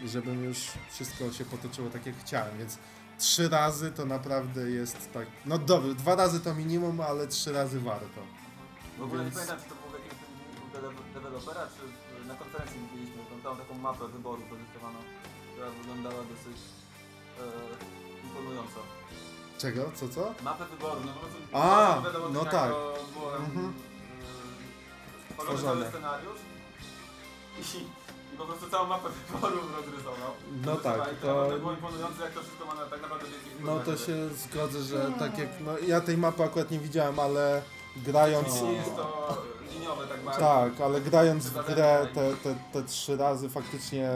i żebym już wszystko się potoczyło tak jak chciałem, więc trzy razy to naprawdę jest tak, no dobra, dwa razy to minimum, ale trzy razy warto. W ogóle Więc- nie pamiętam, czy to było w jakimś filmiku dele- dewelopera, czy na konferencji widzieliśmy tą taką mapę wyboru która wyglądała dosyć e, imponująco. Czego? Co, co? Mapę wyboru, no po prostu A, wiadomo, no jak tak. to było Mhm. mm, cały Stworzone. scenariusz i, i po prostu całą mapę wyboru rozrysował. No tak, I to było imponujące, jak to wszystko ma na, tak naprawdę wielki wpływ No na to się zgodzę, że tak jak, no ja tej mapy akurat nie widziałem, ale grając... Jest to liniowe tak bardzo. Tak, ale grając w grę te, te, te trzy razy faktycznie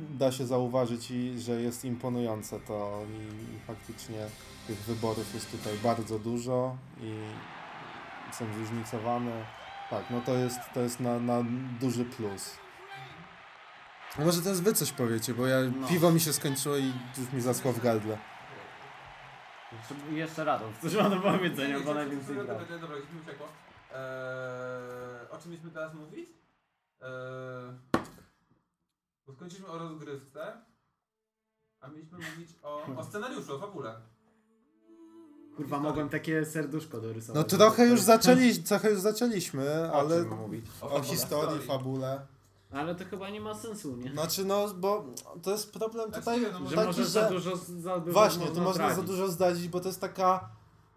da się zauważyć, i, że jest imponujące to i, i faktycznie tych wyborów jest tutaj bardzo dużo i są zróżnicowane. Tak, no to jest, to jest na, na duży plus. Może teraz wy coś powiecie, bo ja, No. piwo mi się skończyło i już mi zaschło w gardle. Jeszcze- Radów, coś ma do powiedzenia, bo Nie, najwięcej dobra, gra. dobra. Eee, o czym mieliśmy teraz mówić? Eee, bo skończyliśmy o rozgrywce, a mieliśmy mówić o, o scenariuszu, o fabule. Kurwa, mogłem takie serduszko dorysować. No trochę już, zaczęli, trochę już zaczęliśmy, ale czym mówić? o fabule, historii, fabule. Ale to chyba nie ma sensu, nie? Znaczy no, bo to jest problem Znaczy, tutaj nie, no, Że taki, może za dużo, za dużo Właśnie, tu można za zdradzić. dużo zdradzić, bo to jest taka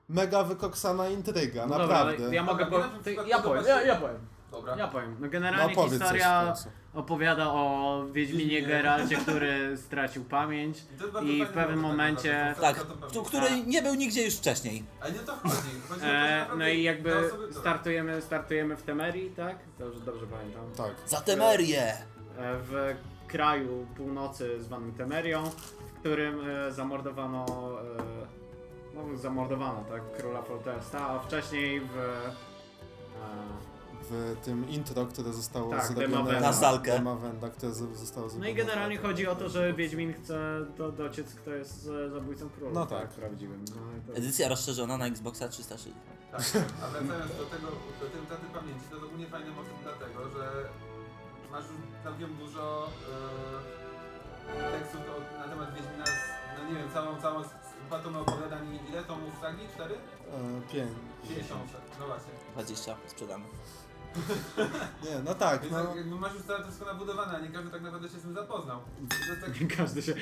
mega wykoksana intryga, No dobra, naprawdę. ale ja mogę Dobra, po... ty, ja powiem, ja, ja powiem, Dobra. ja powiem. No no generalnie w historia opowiada o Wiedźminie. Geralcie, który stracił pamięć. I, w pewnym motyw, momencie- Tak, który nie był nigdzie już wcześniej. Ale nie to chodzi. chodzi o to, że E, no i jakby dobra. startujemy, startujemy w Temerii, tak? Dobrze, dobrze pamiętam. Tak. Za Temerię! E, w kraju północy zwanym Temerią, w którym e, zamordowano, no zamordowano, tak, króla Foltesta, a wcześniej w... E, W tym intro, które zostało Tak, zrobione. Na salkę. Które zostało no zrobione. i generalnie chodzi o to, że Wiedźmin chce do, dociec, kto jest e, zabójcą króla, No tak, tak. prawdziwym. No, to... Edycja rozszerzona na Xboxa 360. Tak, a wracając do tego, do tej daty pamięci, to jest ogólnie fajny motyw dlatego, że masz już całkiem dużo e, tekstów na temat Wiedźmina, z, no nie wiem, całą, całą patomę opowiadań, i ile tomów sagi? Cztery? E, pięć. Pięćdziesiąt, no właśnie. 20 sprzedane. Nie, no tak, Więc no, tak, jakby masz już całe to wszystko nabudowane, a nie każdy tak naprawdę się z tym zapoznał. To jest tak, Nie każdy się...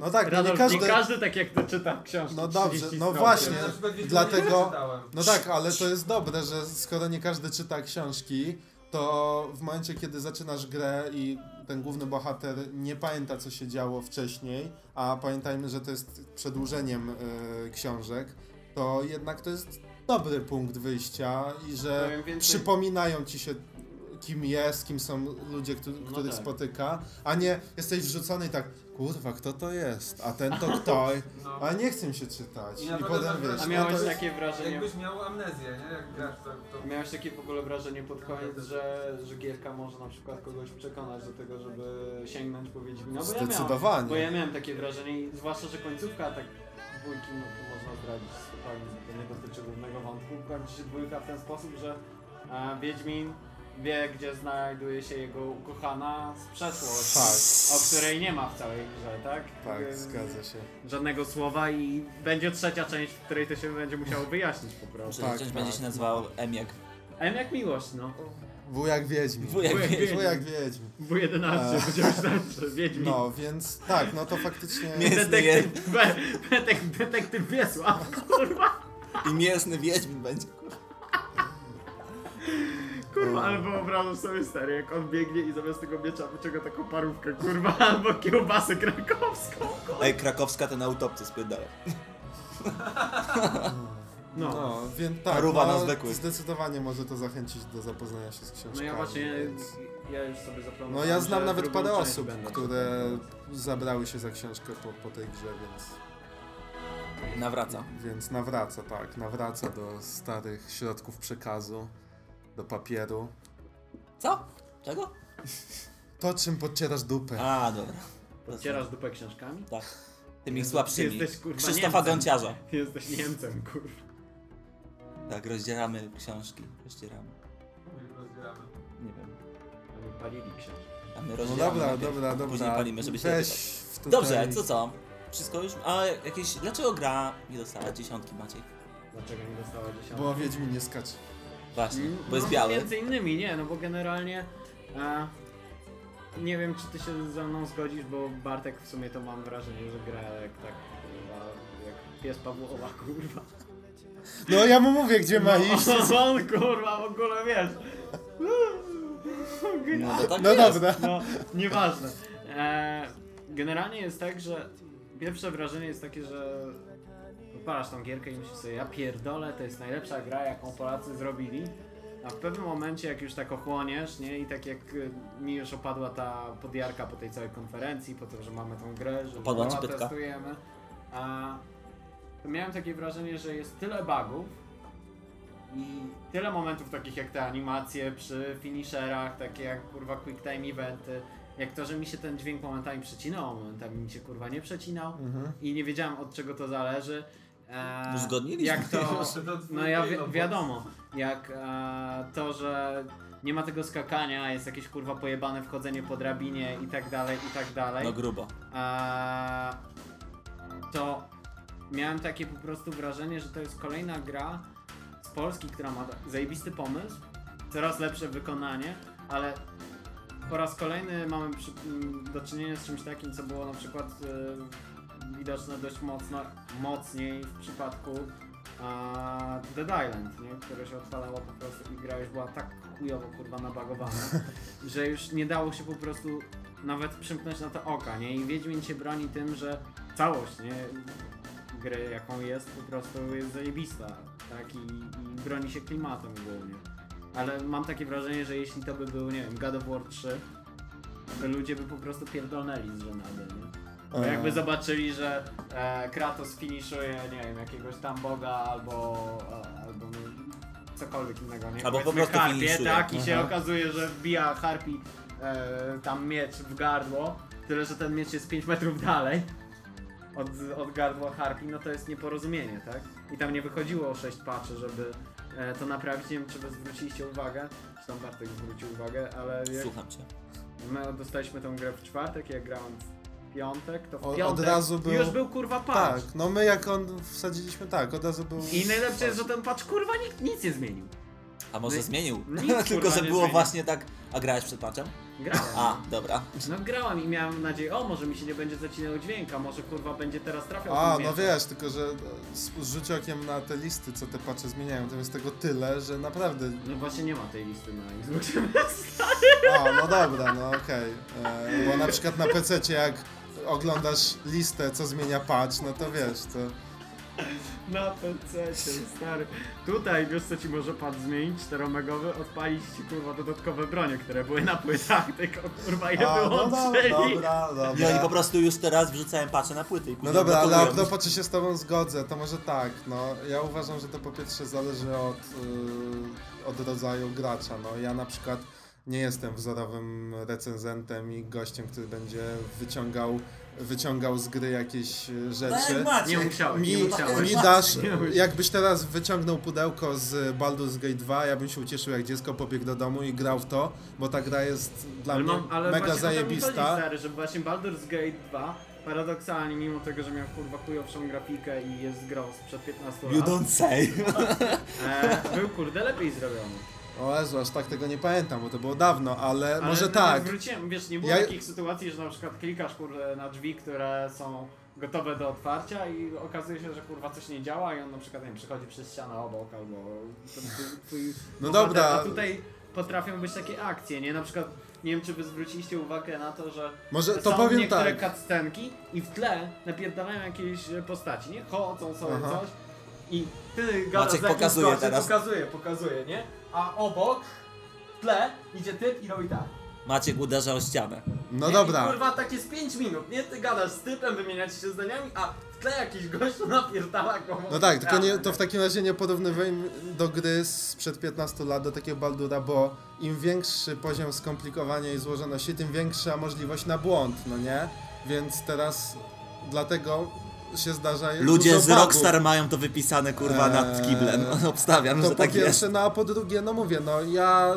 no tak, no nie Radolf, każdy... nie każdy tak jak to czyta książki. No dobrze, 30 no stron. właśnie. na przykład dlatego- nie czytałem. No tak, ale to jest dobre, że skoro nie każdy czyta książki, to w momencie, kiedy zaczynasz grę i ten główny bohater nie pamięta, co się działo wcześniej, a pamiętajmy, że to jest przedłużeniem y, książek, to jednak to jest dobry punkt wyjścia i że przypominają ci się, kim jest, kim są ludzie, któ- No których tak. spotyka, a nie jesteś wrzucony i tak, kurwa, kto to jest, a ten to kto, No. a nie chcę mi się czytać. I I, potem wiesz, A no miałeś jest- takie wrażenie... Jakbyś miał amnezję, nie? Jak grasz, to... to... Miałeś takie w ogóle wrażenie pod koniec, że, że gierka może na przykład kogoś przekonać do tego, żeby sięgnąć po Wiedźmina, bo ja miałem, Zdecydowanie. bo ja miałem takie wrażenie, zwłaszcza, że końcówka tak dwójki, no można zdradzić to nie dotyczy głównego wątku, kończy się dwójka w ten sposób, że e, Wiedźmin wie, gdzie znajduje się jego ukochana z przeszłości, Tak. o której nie ma w całej grze, tak? Tak, E, zgadza się. Żadnego słowa i będzie trzecia część, w której to się będzie musiało wyjaśnić po prostu. Że Tak, część tak. będzie się nazywał M jak M jak miłość, no. Wujak Wiedźmin. Wujek Wujek Wiedźmin. Wujak Wiedźmin. W11, chociaż znaczy, Wiedźmin. No, więc tak, no to faktycznie... Detektyw, detektyw Wiesław, kurwa. I mięsny Wiedźmin będzie. Kurwa, ale wyobrażasz sobie stary, jak on biegnie i zamiast tego miecza wyciąga taką parówkę, kurwa, albo kiełbasę krakowską, kurwa. Ej, krakowska ten autopsy spierdala. No. No, więc tak, Paruwa na no, zwykłych. zdecydowanie może to zachęcić do zapoznania się z książkami. No ja właśnie, więc- ja już sobie zaplanowałem, No ja znam że nawet drugą parę część osób, będę które zabrały się za książkę po, po tej grze, więc, Nawraca. więc nawraca, tak, nawraca do starych środków przekazu, do papieru. Co? Czego? To, czym podcierasz dupę. A, dobra. Podcierasz dupę książkami? Tak. Tymi Jezu, słabszymi. jesteś, kurwa, Krzysztofa Niemcem. Gąciarza. Jesteś Niemcem, kurwa. Tak, rozdzieramy książki. Rozdzieramy. Rozdzielamy. Nie wiem. Oni palili książki. A my No rozdzieramy. dobra, najpierw, dobra, dobra. Później palimy, żeby się Weź w tutaj... Dobrze, co co? Wszystko już? A jakieś... Dlaczego gra nie dostała dziesiątki, Maciej? Dlaczego nie dostała dziesiątki? Bo Wiedźmin nie skacze. Właśnie, Mm, bo jest no, biały. Między innymi, nie, no bo generalnie e, nie wiem, czy ty się ze mną zgodzisz, bo Bartek w sumie to mam wrażenie, że gra jak tak, kurwa, jak pies Pawłowa, kurwa. No ja mu mówię, gdzie ma No, iść. on, kurwa, w ogóle wiesz. No, to tak No jest. dobra. No, nieważne. E, generalnie jest tak, że pierwsze wrażenie jest takie, że odpalasz tą gierkę i myślisz sobie, ja pierdolę, to jest najlepsza gra, jaką Polacy zrobili. A w pewnym momencie, jak już tak ochłoniesz, nie, i tak jak y, mi już opadła ta podjarka po tej całej konferencji, po to, że mamy tą grę, że Opadła ci testujemy, a to miałem takie wrażenie, że jest tyle bugów i tyle momentów takich jak te animacje przy finisherach, takie jak kurwa quick time eventy, jak to, że mi się ten dźwięk momentami przecinał, momentami mi się kurwa nie przecinał Mhm. i nie wiedziałem od czego to zależy. E, Uzgodniliśmy. Jak to, no ja wi wiadomo, jak e, to, że nie ma tego skakania, jest jakieś kurwa pojebane wchodzenie po drabinie i tak dalej, i tak dalej. No grubo. Eee, to miałem takie po prostu wrażenie, że to jest kolejna gra z Polski, która ma zajebisty pomysł, coraz lepsze wykonanie, ale po raz kolejny mamy przy, m, do czynienia z czymś takim, co było na przykład e, widoczne dość mocno, mocniej w przypadku a, Dead Island, nie? które się odpalało po prostu i gra już była tak chujowo kurwa nabagowana, że już nie dało się po prostu nawet przymknąć na to oka, nie? I Wiedźmin się broni tym, że całość, nie? Gry jaką jest po prostu jest zajebista, tak? I, i broni się klimatem głównie. Ale mam takie wrażenie, że jeśli to by był, nie wiem, God of War 3, to ludzie by po prostu pierdolnęli z żenady, nie? Bo jakby zobaczyli, że e, Kratos finiszuje, nie wiem, jakiegoś tam boga albo, e, albo cokolwiek innego, nie? Albo po Powiedzmy prostu harpie, finiszuje. tak? I się Aha. okazuje, że wbija harpi e, tam miecz w gardło, tyle że ten miecz jest 5 metrów dalej od, od gardła harpi, no to jest nieporozumienie, tak? I tam nie wychodziło 6 patchy, żeby e, to naprawić. Nie wiem, czy wy zwróciliście uwagę, czy tam Bartek zwrócił uwagę, ale jak Słucham cię. my dostaliśmy tą grę w czwartek, jak grałem w piątek, to w O- od piątek razu był- już był kurwa patch. Tak, no my jak on wsadziliśmy, tak, od razu był... I najlepsze jest, że ten patch kurwa nic, nic nie zmienił. A może No zmienił? nic, Tylko, że było zmienił. właśnie tak... A grałeś przed patchem? Grałem. A, dobra. No grałem i miałem nadzieję, o może mi się nie będzie zacinał dźwięka, może kurwa będzie teraz trafiał A, no wiesz, tylko że e, rzuć okiem na te listy, co te patche zmieniają, tam jest tego tyle, że naprawdę... No właśnie nie ma tej listy na Xboxie. A, no dobra, no okej. E, Bo na przykład na PC jak oglądasz listę, co zmienia patch, no to wiesz, to... Na PC, stary. Tutaj wiesz co ci może pad zmienić, 4-megowy, odpalić ci kurwa dodatkowe bronie, które były na płytach, tylko kurwa je A, no dobra, wyłączyli. dobra, I oni dobra. po prostu już teraz wrzucają patche na płyty i No później dobra, ale a blokują. propos, czy się z tobą zgodzę, to może tak, no ja uważam, że to po pierwsze zależy od, yy, od rodzaju gracza, no ja na przykład nie jestem wzorowym recenzentem i gościem, który będzie wyciągał, wyciągał z gry jakieś No rzeczy. jak Maciek. Nie musiałeś, Mi, nie musiałeś. mi dasz, jakbyś teraz wyciągnął pudełko z Baldur's Gate 2, ja bym się ucieszył jak dziecko pobiegł do domu i grał w to, bo ta gra jest dla Ale, mnie mam, ale mega zajebista. stary, że właśnie Baldur's Gate 2 paradoksalnie, mimo tego, że miał kurwa chujowszą grafikę i jest grą sprzed 15 You lat, don't say. e, był kurde lepiej zrobiony. O Jezu, aż tak tego nie pamiętam, bo to było dawno, ale, Ale może nie tak. Wróciłem, wiesz, nie było Ja- takich sytuacji, że na przykład klikasz kurde na drzwi, które są gotowe do otwarcia i okazuje się, że kurwa coś nie działa i on na przykład nie wiem, przechodzi przez ścianę obok albo ten twój, twój No dobra. A tutaj potrafią być takie akcje, nie? Na przykład nie wiem czy wy zwróciliście uwagę na to, że Może to są powiem niektóre tak. cutscenki i w tle napierdalają jakieś postaci, nie? Chodzą sobie Aha. coś i ty gadasz Maciek z jakimś pokazuje gościem, teraz. Pokazuje, pokazuje, nie? A obok w tle idzie typ i robi tak. Maciek uderza o ścianę. No Nie? dobra. Kurwa, tak jest 5 minut, nie? Ty gadasz z typem, wymieniacie się zdaniami, a w tle jakiś gościu napierdala komuś. No tak, tylko nie, to w takim razie nie porównywajmy do gry sprzed 15 lat do takiego Baldura, bo im większy poziom skomplikowania i złożoności, tym większa możliwość na błąd, no nie? Więc teraz dlatego się zdarza Ludzie dużo z. Rockstar mają to wypisane kurwa nad Eee, kiblem. Obstawiam, To że po tak pierwsze, jest. no a po drugie, no mówię, no ja...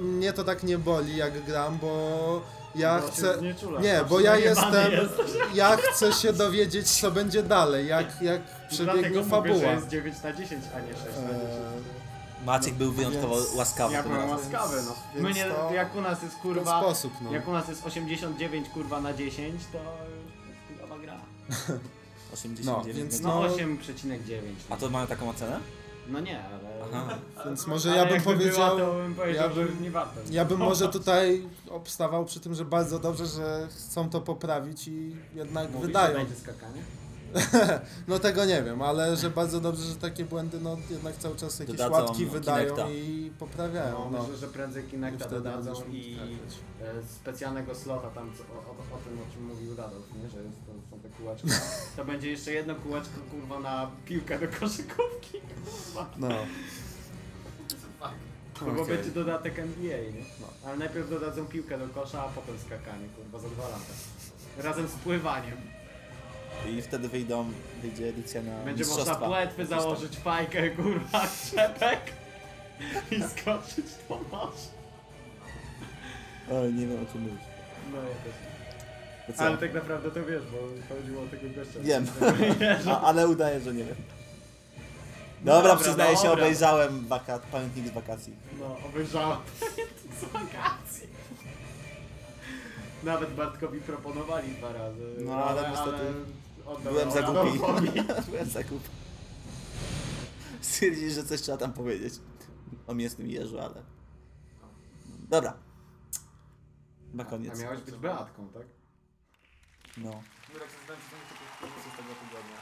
Mnie to tak nie boli jak gram, bo ja Bo chcę... Nie, zawsze bo ja jestem... jesteś. Ja chcę się dowiedzieć, co będzie dalej, jak, jak przebiegnie mówię, fabuła. że jest 9 na 10, a nie 6 na 10. Eee, Maciek był wyjątkowo Więc- łaskawy Ja byłem łaskawy, no. Więc My nie, to- jak u nas jest w ten kurwa, sposób, no. jak u nas jest 89 kurwa na 10, to jest kurwa gra. 89. No, więc No, No. 8,9. A to mają taką ocenę? No nie, ale... Aha. Więc może ale ja bym jakby powiedział... Była, to bym powiedział, ja że bym- nie warto. Ja bym może tutaj obstawał przy tym, że bardzo dobrze, że chcą to poprawić i jednak Mówisz, że wydają. będzie skakanie? No tego nie wiem, ale że bardzo dobrze, że takie błędy no jednak cały czas jakieś Dodadzą łatki wydają Kinecta. i poprawiają. No, No. myślę, że prędzej I Kinecta wtedy dodadzą będziesz mógł i trafiać. e, specjalnego slota tam co, o, o, o tym, o czym mówił Radolf, nie? że jest, to będzie jeszcze jedno kółeczko kurwa na piłkę do koszykówki. Kurwa. No. No bo Okej. będzie dodatek NBA, nie? No. Ale najpierw dodadzą piłkę do kosza, a potem skakanie, kurwa, za dwa lata. Razem z pływaniem. I wtedy wyjdą, wyjdzie edycja na Będzie można płetwy założyć, fajkę, kurwa, czepek i skoczyć po morzu. Oj, nie wiem o czym mówisz. No ja też. Co? Ale tak naprawdę to wiesz, bo chodziło o tego gościa. Wiem. Nie, A, ale udaję, że nie wiem. No Dobra, dobra, przyznaję się, dobra. obejrzałem waka- pamiętnik z wakacji. No, obejrzałem z wakacji. Nawet Bartkowi proponowali dwa razy. No, ale niestety oddał Byłem za głupi. Byłem za głupi. Stwierdzili, że coś trzeba tam powiedzieć o mięsnym jeżu, ale... Dobra. Chyba A koniec. miałeś być Beatką, tak? No. Jurek, zastanawiam się, co to jest z tego tygodnia.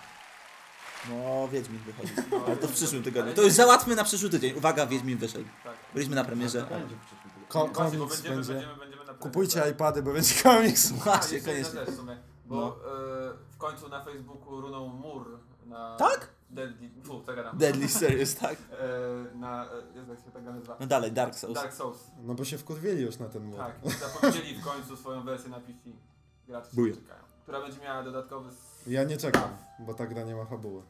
No, Wiedźmin wychodzi. Ale to w przyszłym tygodniu. To już załatwmy na przyszły tydzień. Uwaga, Wiedźmin wyszedł. Tak. Byliśmy na premierze. Będzie w przyszłym tygodniu. Ko- Właśnie, bo komiks będziemy, będzie. będziemy, będziemy na Kupujcie iPady, bo będzie komiks. A, Właśnie, jeszcze jedna koniecznie. rzecz w sumie, bo No. e, w końcu na Facebooku runął mur na... Tak? Deadly, fu, co gadam. Deadly Serious, tak? E, na, e, Jezu, jak się tego nazywa? No dalej, Dark Souls. Dark Souls. No bo się wkurwili już na ten mur. Tak, zapowiedzieli w końcu swoją wersję na PC. Gracze się Buja. czekają. Która będzie miała dodatkowy... Ja nie czekam, bo ta gra nie ma fabuły.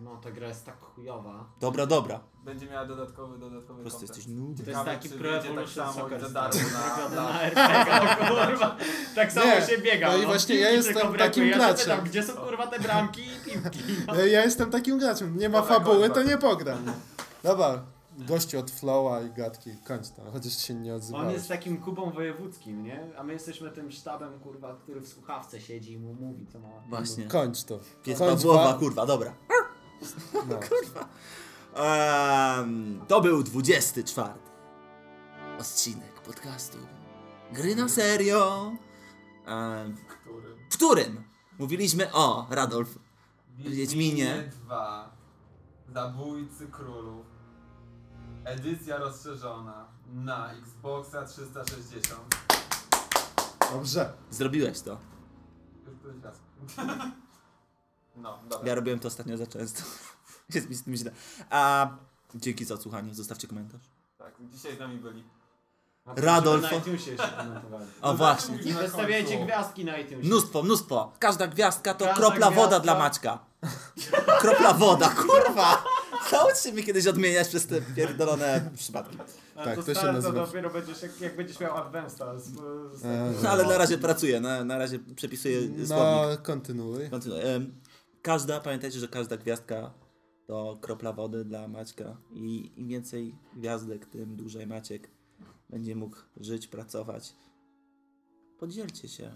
No, ta gra jest tak chujowa. Dobra, dobra. Będzie miała dodatkowy, dodatkowy Po prostu jesteś noob. To jest Ciekawe, taki czy Pro Evolution tak samo i Soccer za darmo na- na- na RPG, kurwa. Tak samo Nie, się biega. no i no. właśnie Piłki ja jestem brakuje. takim ja się graczem. pytam, gdzie są kurwa te bramki i piłki? No. Ja, ja jestem takim graczem, nie ma Dobra, fabuły, to nie pogram. Dobra, gościu od Flowa i gadki, kończ to, chociaż się nie On odzywałeś. jest takim Kubą wojewódzkim, nie? A my jesteśmy tym sztabem, kurwa, który w słuchawce siedzi i mu mówi, co ma. Właśnie. Kończ to. Pies Kończ Pawłowa, wa- kurwa, dobra. no. Um, to był 24 odcinek podcastu Gry na serio, em, Którym? w którym mówiliśmy o Radolf. Wiedźminie. 2. Zabójcy królów. Edycja rozszerzona na Xboxa 360. Dobrze. Zrobiłeś to. Już któryś raz. No, dobra. Ja robiłem to ostatnio za często. Jest mi z tym źle. A dzięki za odsłuchanie. Zostawcie komentarz. Tak, dzisiaj z nami byli. Radolf. Na iTunesie się komentowali. O właśnie. I wystawiajcie gwiazdki na iTunesie. Mnóstwo, mnóstwo. Każda gwiazdka to Każda kropla woda gwiazdka. dla Maćka. Kropla woda, kurwa! Nauczcie mnie kiedyś odmieniać przez te pierdolone przypadki. Ale Tak, to, to się nazywa- To dopiero będziesz, jak, jak będziesz miał Advanced z, z, E, No ale na razie pracuję, na, na razie przepisuję No, słownik. kontynuuj. Kontynuuję. Em, Każda, pamiętajcie, że każda gwiazdka to kropla wody dla Maćka i im więcej gwiazdek, tym dłużej Maciek będzie mógł żyć, pracować. Podzielcie się.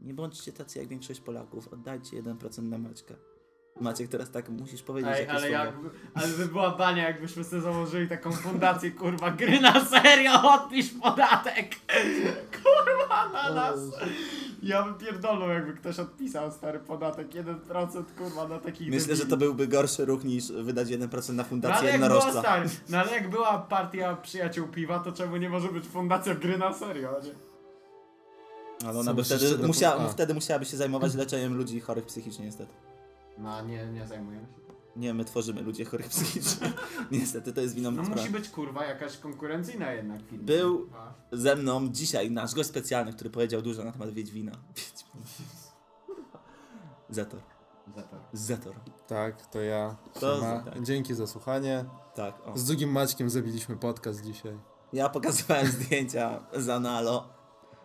Nie bądźcie tacy jak większość Polaków. Oddajcie 1% na Maćka. Maciek, teraz tak musisz powiedzieć Ej, ale, jakby, ale by była bania, jakbyśmy sobie założyli taką fundację, kurwa, gry na serio, odpisz podatek! Kurwa, na nas! Ja bym pierdolnął, jakby ktoś odpisał stary podatek, 1% kurwa na takich Myślę, że to byłby gorszy ruch niż wydać 1% na No fundację jak była jednorożca. stary, no ale jak była partia przyjaciół piwa, to czemu nie może być fundacja gry na serio, nie? Ale ona by wtedy, jeszcze do- musia, a. wtedy musiałaby się zajmować leczeniem ludzi chorych psychicznie, niestety. No nie, nie zajmujemy się. Nie, my tworzymy ludzi chorych psychicznie. niestety, to jest winą No musi być kurwa jakaś konkurencyjna jednak film. Był A, ze mną dzisiaj nasz gość specjalny, który powiedział dużo na temat Wiedźmina. Wiedźmin. Zetor. Zator. Zetor. Tak, to ja. To- Siema. tak. Dzięki za słuchanie. Tak, o. Z drugim Maćkiem zabiliśmy podcast dzisiaj. Ja pokazywałem zdjęcia z Analo,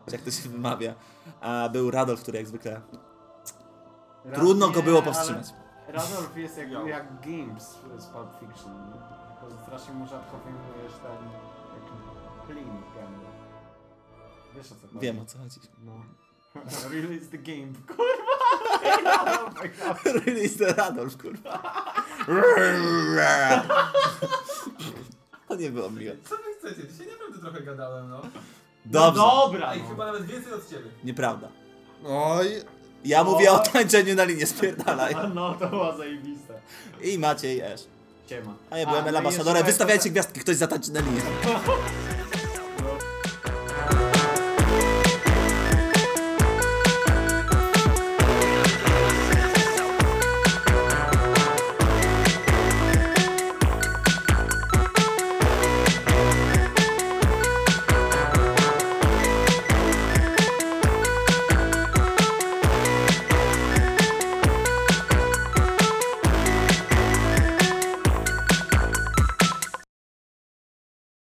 czy jak to się wymawia. A był Radolf, który jak zwykle trudno go było powstrzymać. Radolf jest jak, jak Games z Pulp Fiction. Tylko strasznie mu rzadko wyjmujesz ten taki clean gębę. Wiesz o co chodzi? Wiem o co chodzi. No. Release the game. Kurwa! Release the Radolf, kurwa. To nie było miłe. Co wy chcecie? Dzisiaj naprawdę trochę gadałem, no. Dobrze. No dobra! A i No. chyba nawet więcej od ciebie. Nieprawda. Oj, Ja mówię o tańczeniu na linię, spierdalaj. A no, to było zajebiste. I Maciej Esz. Siema. A ja byłem no Ambassadorem. jeszcze Wystawiajcie gwiazdki, ktoś zatańczy na linię.